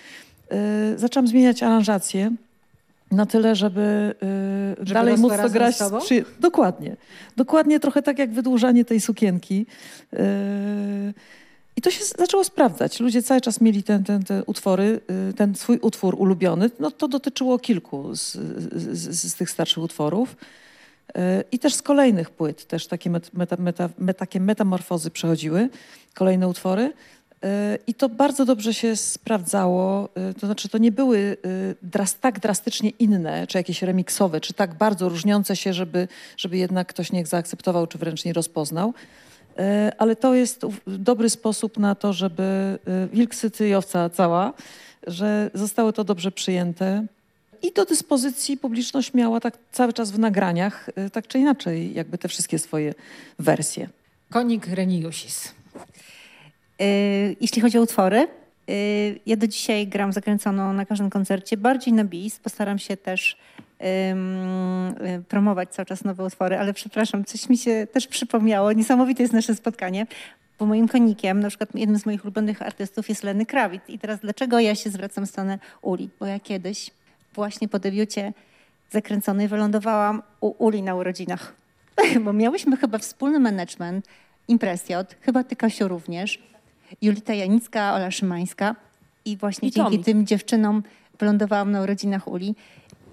Zaczęłam zmieniać aranżację na tyle, żeby, e, Żeby dalej móc to grać. przy- Dokładnie. Dokładnie trochę tak jak wydłużanie tej sukienki. E, I to się zaczęło sprawdzać. Ludzie cały czas mieli ten, ten, te utwory, y, ten swój utwór ulubiony. No to dotyczyło kilku z, z, z tych starszych utworów. Y, I też z kolejnych płyt też takie, met, meta, meta, me, takie metamorfozy przechodziły, kolejne utwory. Y, I to bardzo dobrze się sprawdzało. Y, To znaczy, to nie były y, dras, tak drastycznie inne, czy jakieś remiksowe, czy tak bardzo różniące się, żeby, żeby jednak ktoś nie zaakceptował, czy wręcz nie rozpoznał. E, Ale to jest dobry sposób na to, żeby wilk syty i owca cała, że zostało to dobrze przyjęte. I do dyspozycji publiczność miała tak cały czas w nagraniach, tak czy inaczej, jakby te wszystkie swoje wersje. Konik Reniusis. Y, Jeśli chodzi o utwory, y, ja do dzisiaj gram zakręconą na każdym koncercie, bardziej na bis. Postaram się też y, promować cały czas nowe utwory, ale przepraszam, coś mi się też przypomniało. Niesamowite jest nasze spotkanie. Bo moim konikiem, na przykład jednym z moich ulubionych artystów jest Lenny Kravitz. I teraz dlaczego ja się zwracam w stronę Uli? Bo ja kiedyś właśnie po debiucie zakręconej wylądowałam u Uli na urodzinach. [LAUGHS] Bo miałyśmy chyba wspólny management, impresjot, chyba ty Kasiu również. Julita Janicka, Ola Szymańska. I właśnie I dzięki Tomi. tym dziewczynom wylądowałam na urodzinach Uli.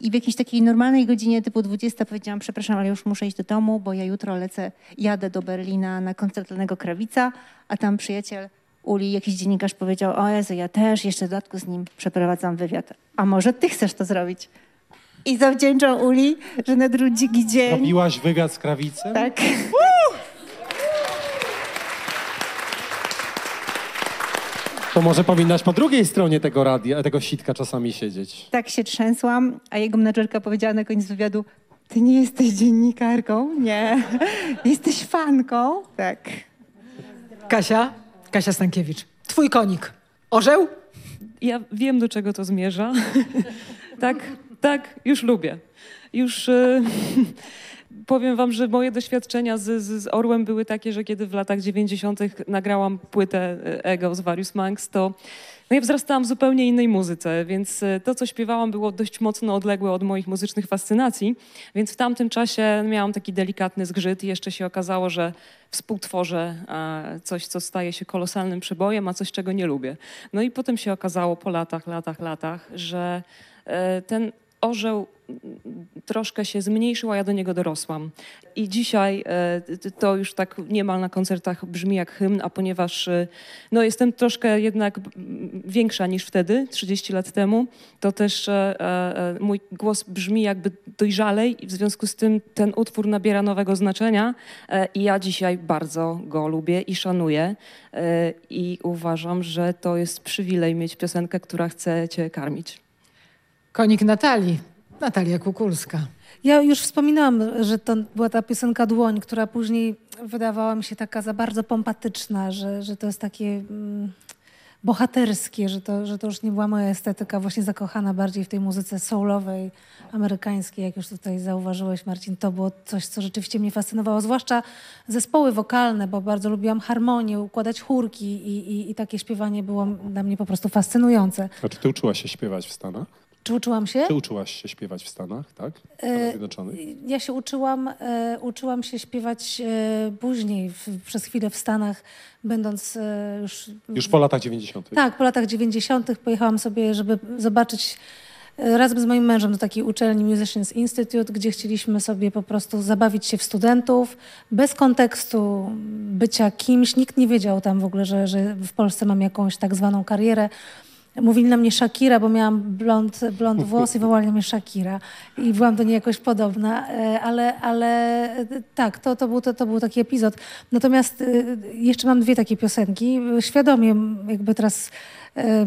I w jakiejś takiej normalnej godzinie typu 20 powiedziałam, przepraszam, ale już muszę iść do domu, bo ja jutro lecę, jadę do Berlina na koncert Lenego Krawica, a tam przyjaciel Uli, jakiś dziennikarz powiedział, o Jezu, ja też jeszcze w dodatku z nim przeprowadzam wywiad. A może ty chcesz to zrobić? I zawdzięczam Uli, że na drugi dzień... Robiłaś wywiad z Krawicem? Tak. To może powinnaś po drugiej stronie tego radia, tego sitka czasami siedzieć. tak się trzęsłam, a jego menadżerka powiedziała na koniec wywiadu, ty nie jesteś dziennikarką? Nie. [LAUGHS] Jesteś fanką? Tak. Kasia, Kasia Stankiewicz, twój konik. Orzeł? Ja wiem, do czego to zmierza. [LAUGHS] tak, tak, już lubię. Już e, [LAUGHS] powiem wam, że moje doświadczenia z, z, z Orłem były takie, że kiedy w latach 90. nagrałam płytę e, Ego z Various Monks, to no ja wzrastałam w zupełnie innej muzyce, więc e, to, co śpiewałam, było dość mocno odległe od moich muzycznych fascynacji. Więc w tamtym czasie miałam taki delikatny zgrzyt i jeszcze się okazało, że współtworzę coś, co staje się kolosalnym przebojem, a coś, czego nie lubię. No i potem się okazało po latach, latach, latach, że e, ten orzeł troszkę się zmniejszył, a ja do niego dorosłam. I dzisiaj e, to już tak niemal na koncertach brzmi jak hymn, a ponieważ e, no, jestem troszkę jednak większa niż wtedy, 30 lat temu, to też e, mój głos brzmi jakby dojrzalej i w związku z tym ten utwór nabiera nowego znaczenia i ja dzisiaj bardzo go lubię i szanuję i uważam, że to jest przywilej mieć piosenkę, która chce cię karmić. Konik Natalii. Natalia Kukulska. Ja już wspominałam, że to była ta piosenka Dłoń, która później wydawała mi się taka za bardzo pompatyczna, że, że to jest takie mm, bohaterskie, że to, że to już nie była moja estetyka, właśnie zakochana bardziej w tej muzyce soulowej, amerykańskiej, jak już tutaj zauważyłeś Marcin, to było coś, co rzeczywiście mnie fascynowało, zwłaszcza zespoły wokalne, bo bardzo lubiłam harmonię, układać chórki i, i, i takie śpiewanie było dla mnie po prostu fascynujące. A czy ty uczyłaś się śpiewać w Stanach? Czy uczyłam się? Czy uczyłaś się śpiewać w Stanach, tak? W Stanach E, Zjednoczonych? Ja się uczyłam, e, uczyłam się śpiewać e, później, w, przez chwilę w Stanach, będąc e, już... Już po latach 90. Tak, po latach 90. pojechałam sobie, żeby zobaczyć e, razem z moim mężem do takiej uczelni Musicians Institute, gdzie chcieliśmy sobie po prostu zabawić się w studentów, bez kontekstu bycia kimś. Nikt nie wiedział tam w ogóle, że, że w Polsce mam jakąś tak zwaną karierę. Mówili na mnie Shakira, bo miałam blond, blond [LAUGHS] włos i wołali na mnie Shakira. I byłam do niej jakoś podobna, e, ale, ale e, tak, to, to, był, to, to był taki epizod. Natomiast e, jeszcze mam dwie takie piosenki. Świadomie jakby teraz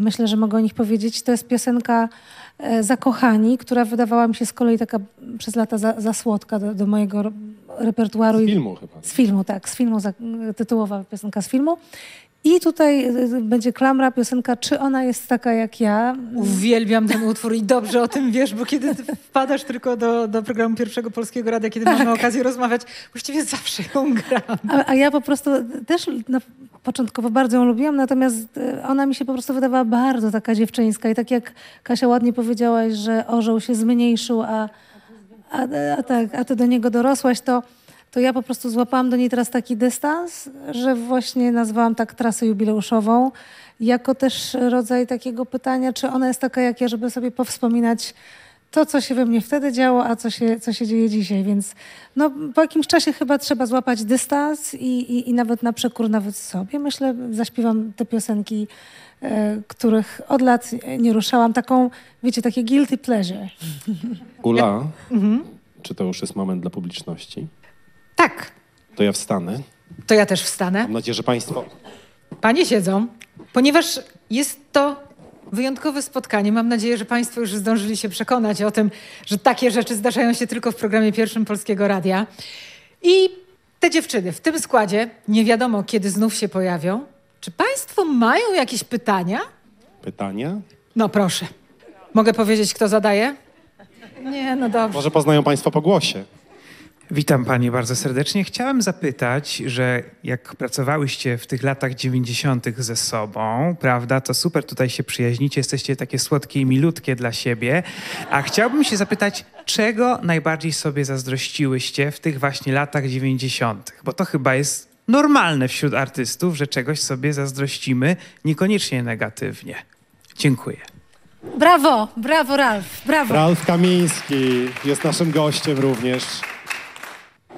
myślę, że mogę o nich powiedzieć. To jest piosenka Zakochani, która wydawała mi się z kolei taka przez lata za, za słodka do, do mojego re- repertuaru. Z filmu chyba. z filmu, tak, z filmu, tytułowa piosenka z filmu. I tutaj y, będzie klamra, piosenka Czy ona jest taka jak ja? Uwielbiam ten utwór i dobrze o tym wiesz, bo kiedy wpadasz tylko do, do programu Pierwszego Polskiego Radia, kiedy mamy okazję rozmawiać, właściwie zawsze ją gram. A, a ja po prostu też na, początkowo bardzo ją lubiłam, natomiast y, ona mi się po prostu wydawała bardzo taka dziewczyńska. I tak jak Kasia ładnie powiedziałaś, że orzeł się zmniejszył, a, a, a, tak, a ty do niego dorosłaś, to, to ja po prostu złapałam do niej teraz taki dystans, że właśnie nazwałam tak trasę jubileuszową, jako też rodzaj takiego pytania, czy ona jest taka jak ja, żeby sobie powspominać to, co się we mnie wtedy działo, a co się, co się dzieje dzisiaj. Więc no, po jakimś czasie chyba trzeba złapać dystans i, i, i nawet na przekór nawet sobie. Myślę, zaśpiewam te piosenki, e, których od lat nie ruszałam. Taką, wiecie, takie guilty pleasure. Ula, Mhm. czy to już jest moment dla publiczności? Tak, To ja wstanę. to ja też wstanę. Mam nadzieję, że państwo... Panie siedzą, ponieważ jest to wyjątkowe spotkanie. Mam nadzieję, że Państwo już zdążyli się przekonać o tym, że takie rzeczy zdarzają się tylko w programie pierwszym Polskiego Radia. I te dziewczyny w tym składzie nie wiadomo, kiedy znów się pojawią. Czy Państwo mają jakieś pytania? Pytania? No proszę. Mogę powiedzieć, kto zadaje? Nie, no dobrze. Może poznają państwo po głosie. Witam Pani bardzo serdecznie. Chciałem zapytać, że jak pracowałyście w tych latach 90. ze sobą, prawda, to super tutaj się przyjaźnicie, jesteście takie słodkie i milutkie dla siebie. A chciałbym się zapytać, czego najbardziej sobie zazdrościłyście w tych właśnie latach 90., bo to chyba jest normalne wśród artystów, że czegoś sobie zazdrościmy, niekoniecznie negatywnie. Dziękuję. Brawo, brawo Ralf, brawo. Ralf Kamiński jest naszym gościem również.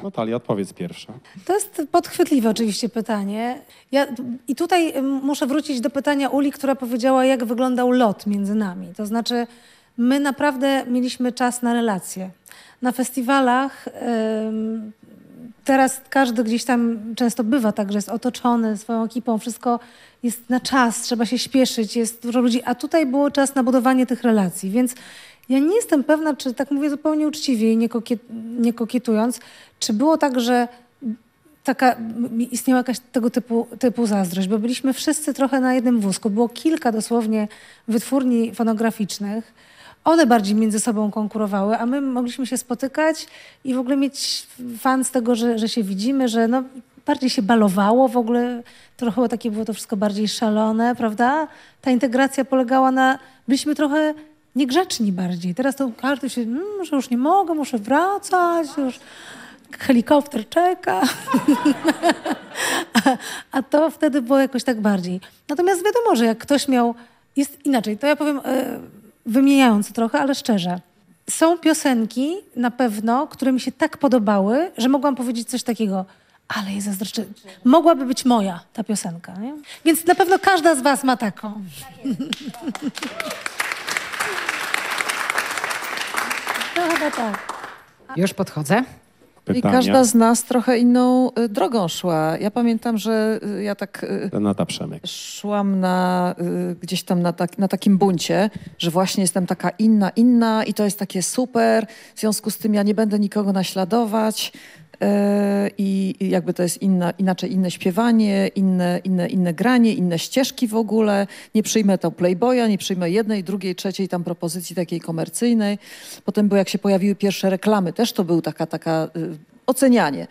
Natalia, odpowiedz pierwsza. To jest podchwytliwe oczywiście pytanie. Ja, I tutaj muszę wrócić do pytania Uli, która powiedziała, jak wyglądał lot między nami. To znaczy, my naprawdę mieliśmy czas na relacje. Na festiwalach teraz każdy gdzieś tam często bywa tak, że jest otoczony swoją ekipą, wszystko jest na czas, trzeba się śpieszyć, jest dużo ludzi, a tutaj było czas na budowanie tych relacji, więc ja nie jestem pewna, czy tak mówię zupełnie uczciwie i nie, kokiet, nie kokietując, czy było tak, że taka, istniała jakaś tego typu, typu zazdrość, bo byliśmy wszyscy trochę na jednym wózku. Było kilka dosłownie wytwórni fonograficznych. One bardziej między sobą konkurowały, a my mogliśmy się spotykać i w ogóle mieć fan z tego, że, że się widzimy, że no, bardziej się balowało w ogóle. Trochę takie było to wszystko bardziej szalone, prawda? Ta integracja polegała na... Byliśmy trochę niegrzeczni bardziej. Teraz to każdy się, mm, że już nie mogę, muszę wracać, już helikopter czeka. a, [LAUGHS] a to wtedy było jakoś tak bardziej. Natomiast wiadomo, że jak ktoś miał, jest inaczej, to ja powiem e, wymieniając trochę, ale szczerze. Są piosenki na pewno, które mi się tak podobały, że mogłam powiedzieć coś takiego, ale jej zazdroszczę. Mogłaby być moja ta piosenka. Nie? Więc na pewno każda z was ma taką. No chyba tak. Już podchodzę. I Pytania. każda z nas trochę inną y, drogą szła. Ja pamiętam, że y, ja tak y, Renata Przemek. szłam na, y, gdzieś tam na, tak, na takim buncie, że właśnie jestem taka inna, inna i to jest takie super. W związku z tym ja nie będę nikogo naśladować. Y, I jakby to jest inna, inaczej inne śpiewanie, inne, inne, inne granie, inne ścieżki w ogóle. Nie przyjmę to Playboya, nie przyjmę jednej, drugiej, trzeciej tam propozycji takiej komercyjnej. Potem, bo jak się pojawiły pierwsze reklamy, też to był taka, taka y, ocenianie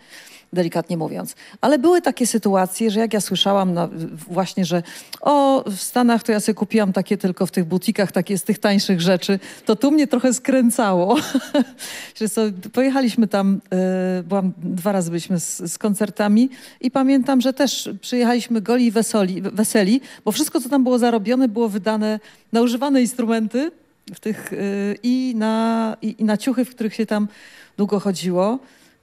delikatnie mówiąc. Ale były takie sytuacje, że jak ja słyszałam na, właśnie, że o, w Stanach to ja sobie kupiłam takie tylko w tych butikach, takie z tych tańszych rzeczy, to tu mnie trochę skręcało. [LAUGHS] pojechaliśmy tam, y, byłam, dwa razy byliśmy z, z koncertami i pamiętam, że też przyjechaliśmy goli i weseli, weseli, bo wszystko, co tam było zarobione, było wydane na używane instrumenty w tych, y, i, na, i, i na ciuchy, w których się tam długo chodziło.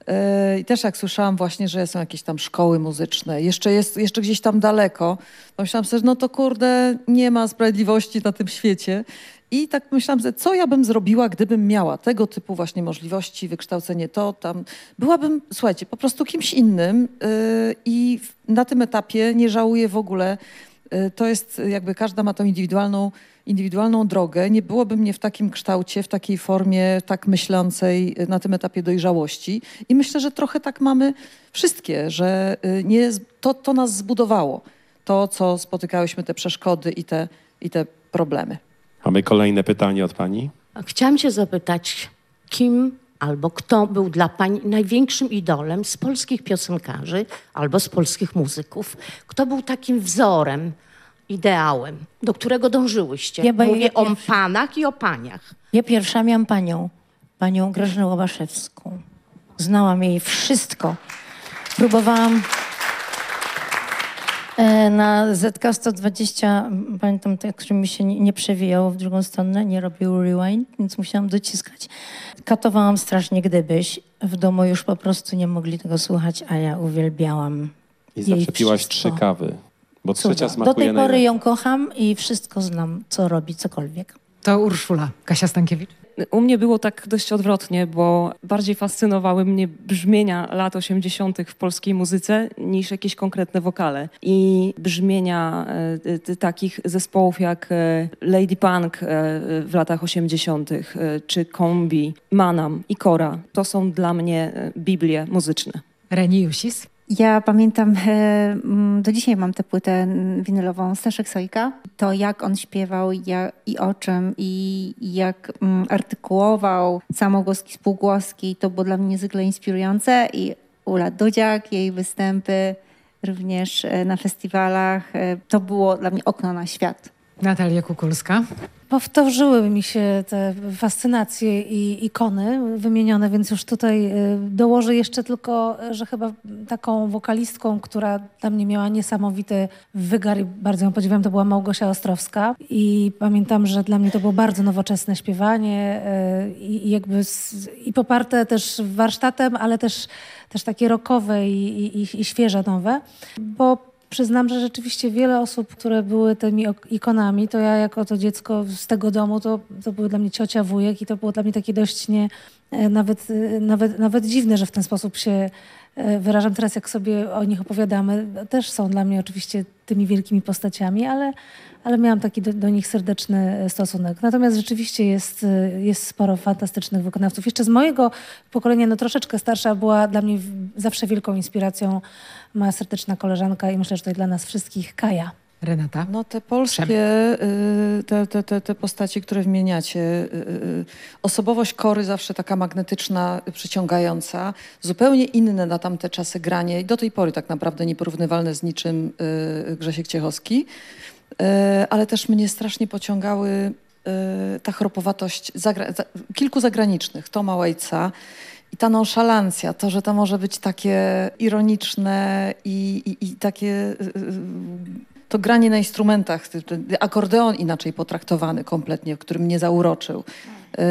Yy, I też jak słyszałam właśnie, że są jakieś tam szkoły muzyczne, jeszcze jest, jeszcze gdzieś tam daleko, pomyślałam sobie, no to kurde, nie ma sprawiedliwości na tym świecie. I tak myślałam, że co ja bym zrobiła, gdybym miała tego typu właśnie możliwości, wykształcenie to, tam. Byłabym, słuchajcie, po prostu kimś innym yy, i na tym etapie nie żałuję w ogóle. Yy, To jest jakby każda ma tą indywidualną, indywidualną drogę. Nie byłoby mnie w takim kształcie, w takiej formie, tak myślącej yy, na tym etapie dojrzałości. I myślę, że trochę tak mamy wszystkie, że nie, to, to nas zbudowało. To, co spotykałyśmy, te przeszkody i te, i te problemy. Mamy kolejne pytanie od pani. Chciałam się zapytać, kim albo kto był dla pani największym idolem z polskich piosenkarzy albo z polskich muzyków? Kto był takim wzorem, ideałem, do którego dążyłyście? Ja- bo ja Mówię o panach i o paniach. Ja pierwsza miałam panią, panią Grażynę Łabaszewską. Znałam jej wszystko. Próbowałam na ZK 120, m, pamiętam, te, który mi się nie, przewijało w drugą stronę, nie robił rewind, więc musiałam dociskać. Katowałam strasznie gdybyś. W domu już po prostu nie mogli tego słuchać, a ja uwielbiałam I jej zawsze piłaś trzy kawy, bo Cuda. trzecia Do smakuje tej pory najlepiej. ją kocham i wszystko znam, co robi, cokolwiek. To Urszula. Kasia Stankiewicz. U mnie było tak dość odwrotnie, bo bardziej fascynowały mnie brzmienia lat 80. w polskiej muzyce niż jakieś konkretne wokale. I brzmienia e, takich zespołów jak e, Lady Punk e, w latach 80., e, czy Kombi, Manam i Kora. To są dla mnie e, biblie muzyczne. Reni Jusis. Ja pamiętam, e, mm, do dzisiaj mam tę płytę winylową Staszek Sojka. To jak on śpiewał ja, i o czym i i jak mm, artykułował samogłoski, spółgłoski, to było dla mnie niezwykle inspirujące i Ula Dudziak, jej występy również e, na festiwalach, e, to było dla mnie okno na świat. Natalia Kukulska. Powtórzyły mi się te fascynacje i ikony wymienione, więc już tutaj y, dołożę jeszcze tylko, że chyba taką wokalistką, która dla mnie miała niesamowity wygar i bardzo ją podziwiam, to była Małgosia Ostrowska. I pamiętam, że dla mnie to było bardzo nowoczesne śpiewanie y, i jakby z, i poparte też warsztatem, ale też, też takie rockowe i, i, i świeże nowe, bo Przyznam, że rzeczywiście wiele osób, które były tymi ikonami, to ja jako to dziecko z tego domu, to, to były dla mnie ciocia, wujek i to było dla mnie takie dość nie, e, nawet, e, nawet, nawet dziwne, że w ten sposób się wyrażam teraz, jak sobie o nich opowiadamy. Też są dla mnie oczywiście tymi wielkimi postaciami, ale, ale miałam taki do, do, nich serdeczny stosunek. Natomiast rzeczywiście jest, jest sporo fantastycznych wykonawców. Jeszcze z mojego pokolenia, no troszeczkę starsza, była dla mnie zawsze wielką inspiracją moja serdeczna koleżanka i myślę, że to dla nas wszystkich Kaja. Renata? No te polskie, y, te, te, te, te postaci, które wymieniacie, y, y, osobowość Kory zawsze taka magnetyczna, przyciągająca, zupełnie inne na tamte czasy granie i do tej pory tak naprawdę nieporównywalne z niczym Grzesiek Ciechowski, ale też mnie strasznie pociągały ta chropowatość zagra kilku zagranicznych, Toma Waitsa, i ta nonszalancja, to, że to może być takie ironiczne i, i, i takie to granie na instrumentach, akordeon inaczej potraktowany kompletnie, który mnie zauroczył.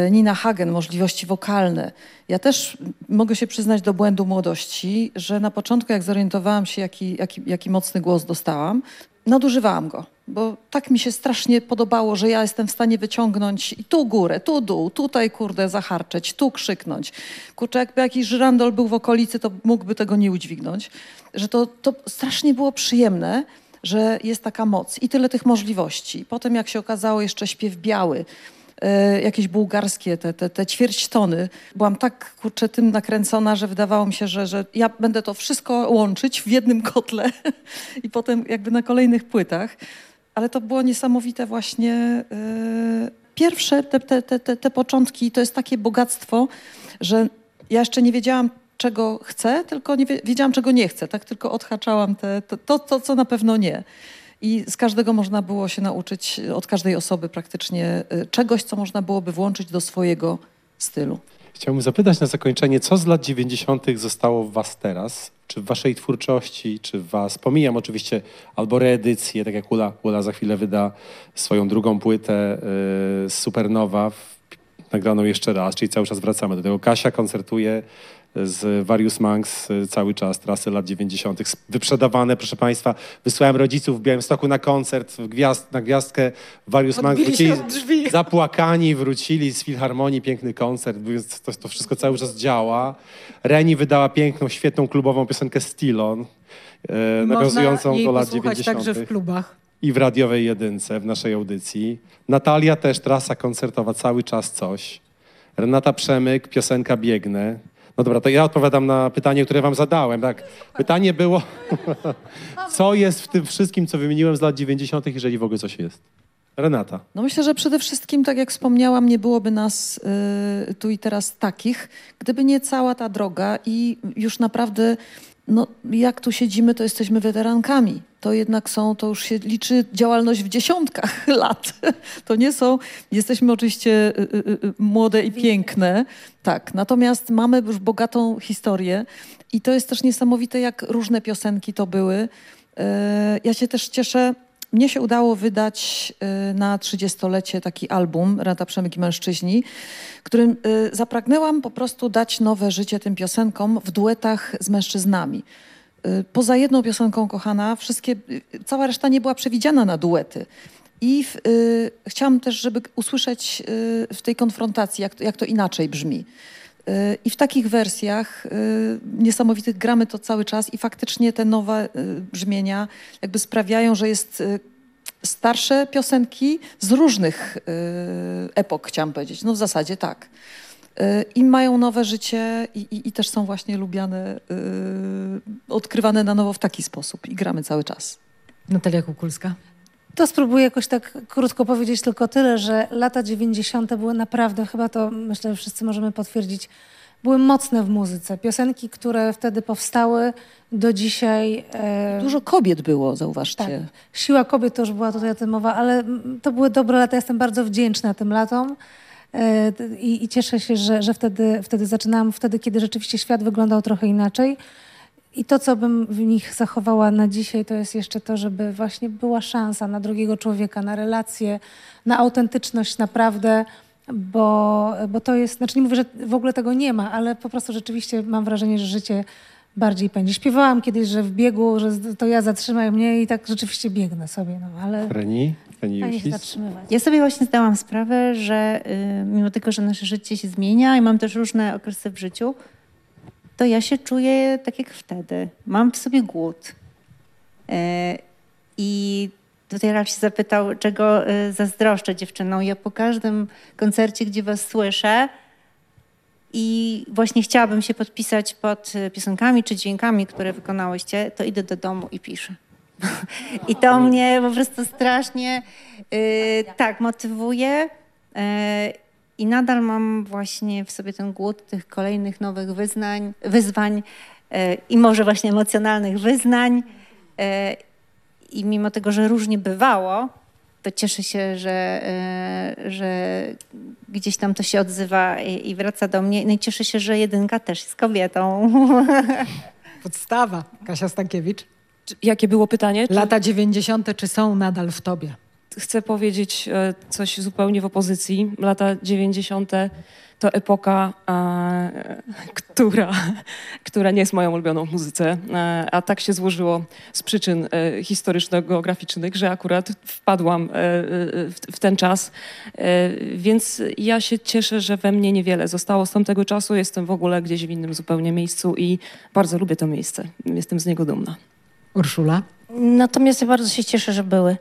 Y, Nina Hagen, możliwości wokalne. Ja też mogę się przyznać do błędu młodości, że na początku jak zorientowałam się, jaki, jaki, jaki mocny głos dostałam, nadużywałam go, bo tak mi się strasznie podobało, że ja jestem w stanie wyciągnąć i tu górę, tu dół, tutaj kurde zaharczeć, tu krzyknąć. Kurczę, jakby jakiś żyrandol był w okolicy, to mógłby tego nie udźwignąć. Że to, to strasznie było przyjemne, że jest taka moc i tyle tych możliwości. Potem jak się okazało jeszcze śpiew biały, E, jakieś bułgarskie, te, te, te ćwierćtony. Byłam tak kurczę tym nakręcona, że wydawało mi się, że, że ja będę to wszystko łączyć w jednym kotle [LAUGHS] i potem jakby na kolejnych płytach. Ale to było niesamowite właśnie. Yy, pierwsze te, te, te, te początki to jest takie bogactwo, że ja jeszcze nie wiedziałam, czego chcę, tylko nie wiedziałam, czego nie chcę. Tak tylko odhaczałam te, to, to, to, co na pewno nie. I z każdego można było się nauczyć, od każdej osoby praktycznie, y, czegoś, co można byłoby włączyć do swojego stylu. Chciałbym zapytać na zakończenie, co z lat 90. zostało w Was teraz? Czy w Waszej twórczości, czy w Was? Pomijam oczywiście albo reedycję, tak jak Ula, Ula za chwilę wyda swoją drugą płytę yy, Supernowa, nagraną jeszcze raz, czyli cały czas wracamy do tego. Kasia koncertuje z Various Monks y, cały czas, trasy lat 90. Wyprzedawane, proszę Państwa. Wysłałem rodziców w Białymstoku na koncert, gwiazd, na gwiazdkę Various Monks. Wrócili zapłakani, wrócili z Filharmonii, piękny koncert, to, to wszystko cały czas działa. Reni wydała piękną, świetną klubową piosenkę Stilon, e, nawiązującą do lat 90. także w klubach. I w radiowej jedynce, w naszej audycji. Natalia też, trasa koncertowa, cały czas coś. Renata Przemyk, piosenka Biegnę. No dobra, to ja odpowiadam na pytanie, które wam zadałem. Tak? Pytanie było, [LAUGHS] co jest w tym wszystkim, co wymieniłem z lat 90., jeżeli w ogóle coś jest? Renata. No myślę, że przede wszystkim, tak jak wspomniałam, nie byłoby nas y, tu i teraz takich, gdyby nie cała ta droga i już naprawdę no, jak tu siedzimy, to jesteśmy weterankami. To jednak są, to już się liczy działalność w dziesiątkach [LAUGHS] lat. To nie są, jesteśmy oczywiście y, y, y, młode i piękne, tak. Natomiast mamy już bogatą historię i to jest też niesamowite, jak różne piosenki to były. Ja się też cieszę, mnie się udało wydać y, na 30-lecie taki album Rata Przemyk i Mężczyźni, którym y, zapragnęłam po prostu dać nowe życie tym piosenkom w duetach z mężczyznami. Y, poza jedną piosenką kochana, wszystkie, cała reszta nie była przewidziana na duety. I w, y, chciałam też, żeby usłyszeć y, w tej konfrontacji, jak, jak to inaczej brzmi. I w takich wersjach niesamowitych gramy to cały czas i faktycznie te nowe brzmienia jakby sprawiają, że jest starsze piosenki z różnych epok, chciałam powiedzieć. No w zasadzie tak. I mają nowe życie i, i, i też są właśnie lubiane, odkrywane na nowo w taki sposób i gramy cały czas. Natalia Kukulska. To spróbuję jakoś tak krótko powiedzieć tylko tyle, że lata 90. były naprawdę, chyba to myślę, że wszyscy możemy potwierdzić, były mocne w muzyce. Piosenki, które wtedy powstały, do dzisiaj... E, Dużo kobiet było, zauważcie. tak, Siła kobiet to już była tutaj o tym mowa, ale to były dobre lata. Jestem bardzo wdzięczna tym latom. E, I, i cieszę się, że, że wtedy, wtedy zaczynałam, wtedy, kiedy rzeczywiście świat wyglądał trochę inaczej. I to, co bym w nich zachowała na dzisiaj, to jest jeszcze to, żeby właśnie była szansa na drugiego człowieka, na relacje, na autentyczność naprawdę, bo, bo to jest, znaczy nie mówię, że w ogóle tego nie ma, ale po prostu rzeczywiście mam wrażenie, że życie bardziej pędzi. Śpiewałam kiedyś, że w biegu, że to ja zatrzymaj mnie i tak rzeczywiście biegnę sobie, no ale Reni? Fajnie się zatrzymywać. Ja sobie właśnie zdałam sprawę, że y, mimo tego, że nasze życie się zmienia i mam też różne okresy w życiu, to ja się czuję tak jak wtedy. Mam w sobie głód. E, I tutaj Ralf się zapytał, czego y, zazdroszczę dziewczynom. Ja po każdym koncercie, gdzie was słyszę i właśnie chciałabym się podpisać pod y, piosenkami czy dźwiękami, które wykonałyście, to idę do domu i piszę. I to mnie po prostu strasznie y, tak motywuje. Y, I nadal mam właśnie w sobie ten głód tych kolejnych nowych wyznań, wyzwań y, i może właśnie emocjonalnych wyznań. Y, I mimo tego, że różnie bywało, to cieszę się, że, y, że gdzieś tam to się odzywa i, i wraca do mnie. No i cieszę się, że jedynka też jest kobietą. [LAUGHS] Podstawa. Kasia Stankiewicz. Jakie było pytanie? Czy Lata 90. czy są nadal w tobie? chcę powiedzieć e, coś zupełnie w opozycji. Lata 90. to epoka, e, która, [LAUGHS] która nie jest moją ulubioną w muzyce, e, a tak się złożyło z przyczyn e, historyczno-geograficznych, że akurat wpadłam w, w ten czas. Więc ja się cieszę, że we mnie niewiele zostało z tamtego czasu. Jestem w ogóle gdzieś w innym zupełnie miejscu i bardzo lubię to miejsce. Jestem z niego dumna. Urszula? Natomiast ja bardzo się cieszę, że były.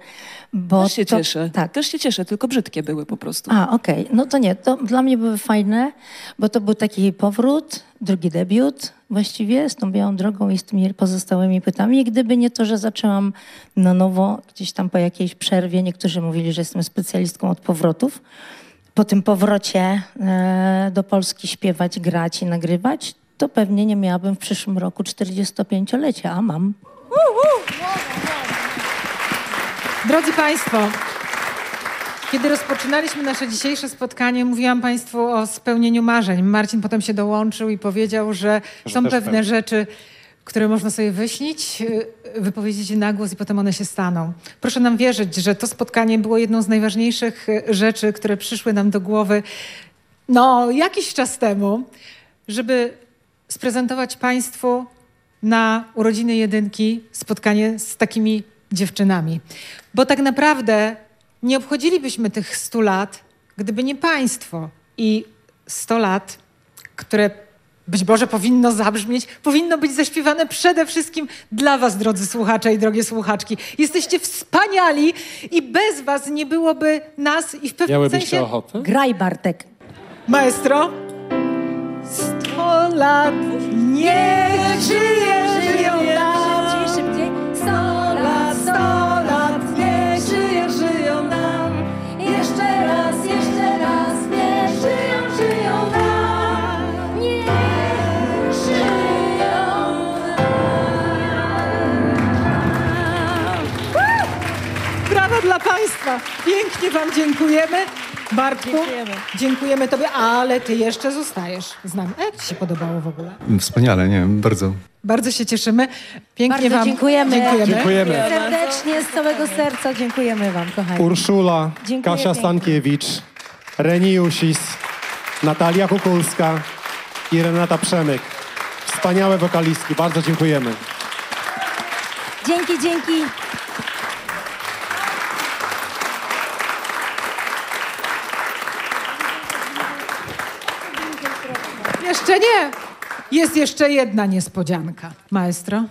Bo Też się to, cieszę. Tak. Też się cieszę, tylko brzydkie były po prostu. A, okej. No to nie, to dla mnie były fajne, bo to był taki powrót, drugi debiut właściwie z tą białą drogą i z tymi pozostałymi płytami. I gdyby nie to, że zaczęłam na nowo, gdzieś tam po jakiejś przerwie, niektórzy mówili, że jestem specjalistką od powrotów, po tym powrocie e, do Polski śpiewać, grać i nagrywać, to pewnie nie miałabym w przyszłym roku 45-lecia, a mam. Drodzy Państwo, kiedy rozpoczynaliśmy nasze dzisiejsze spotkanie, mówiłam Państwu o spełnieniu marzeń. Marcin potem się dołączył i powiedział, że, Że są pewne pewnie. rzeczy, które można sobie wyśnić, wypowiedzieć na głos i potem one się staną. Proszę nam wierzyć, że to spotkanie było jedną z najważniejszych rzeczy, które przyszły nam do głowy no, jakiś czas temu, żeby sprezentować Państwu na urodziny jedynki spotkanie z takimi dziewczynami. Bo tak naprawdę nie obchodzilibyśmy tych 100 lat, gdyby nie Państwo. I 100 lat, które być może powinno zabrzmieć, powinno być zaśpiewane przede wszystkim dla Was, drodzy słuchacze i drogie słuchaczki. Jesteście wspaniali i bez Was nie byłoby nas i w pewnym Miałybyście sensie... ochotę? Graj, Bartek. Maestro? Sto lat niech żyje, żyją nam. Szybciej. Sto lat, sto lat, niech żyje, żyją nam. Jeszcze raz, jeszcze raz, niech żyją, żyją nam. Niech żyją nam. Brawa dla Państwa. Pięknie Wam dziękujemy. Bartku, dziękujemy. Tobie, ale Ty jeszcze zostajesz z nami. A jak Ci się podobało w ogóle? Wspaniale, nie wiem, bardzo. Bardzo się cieszymy. Pięknie Bardzo Wam dziękujemy. dziękujemy. Dziękujemy. Serdecznie, z całego serca dziękujemy Wam, kochani. Urszula, Dziękuję Kasia pięknie. Stankiewicz, Reni Jusis, Natalia Kukulska i Renata Przemyk. Wspaniałe wokalistki, bardzo dziękujemy. Dzięki, dzięki. Jeszcze Jest jeszcze jedna niespodzianka. Maestro?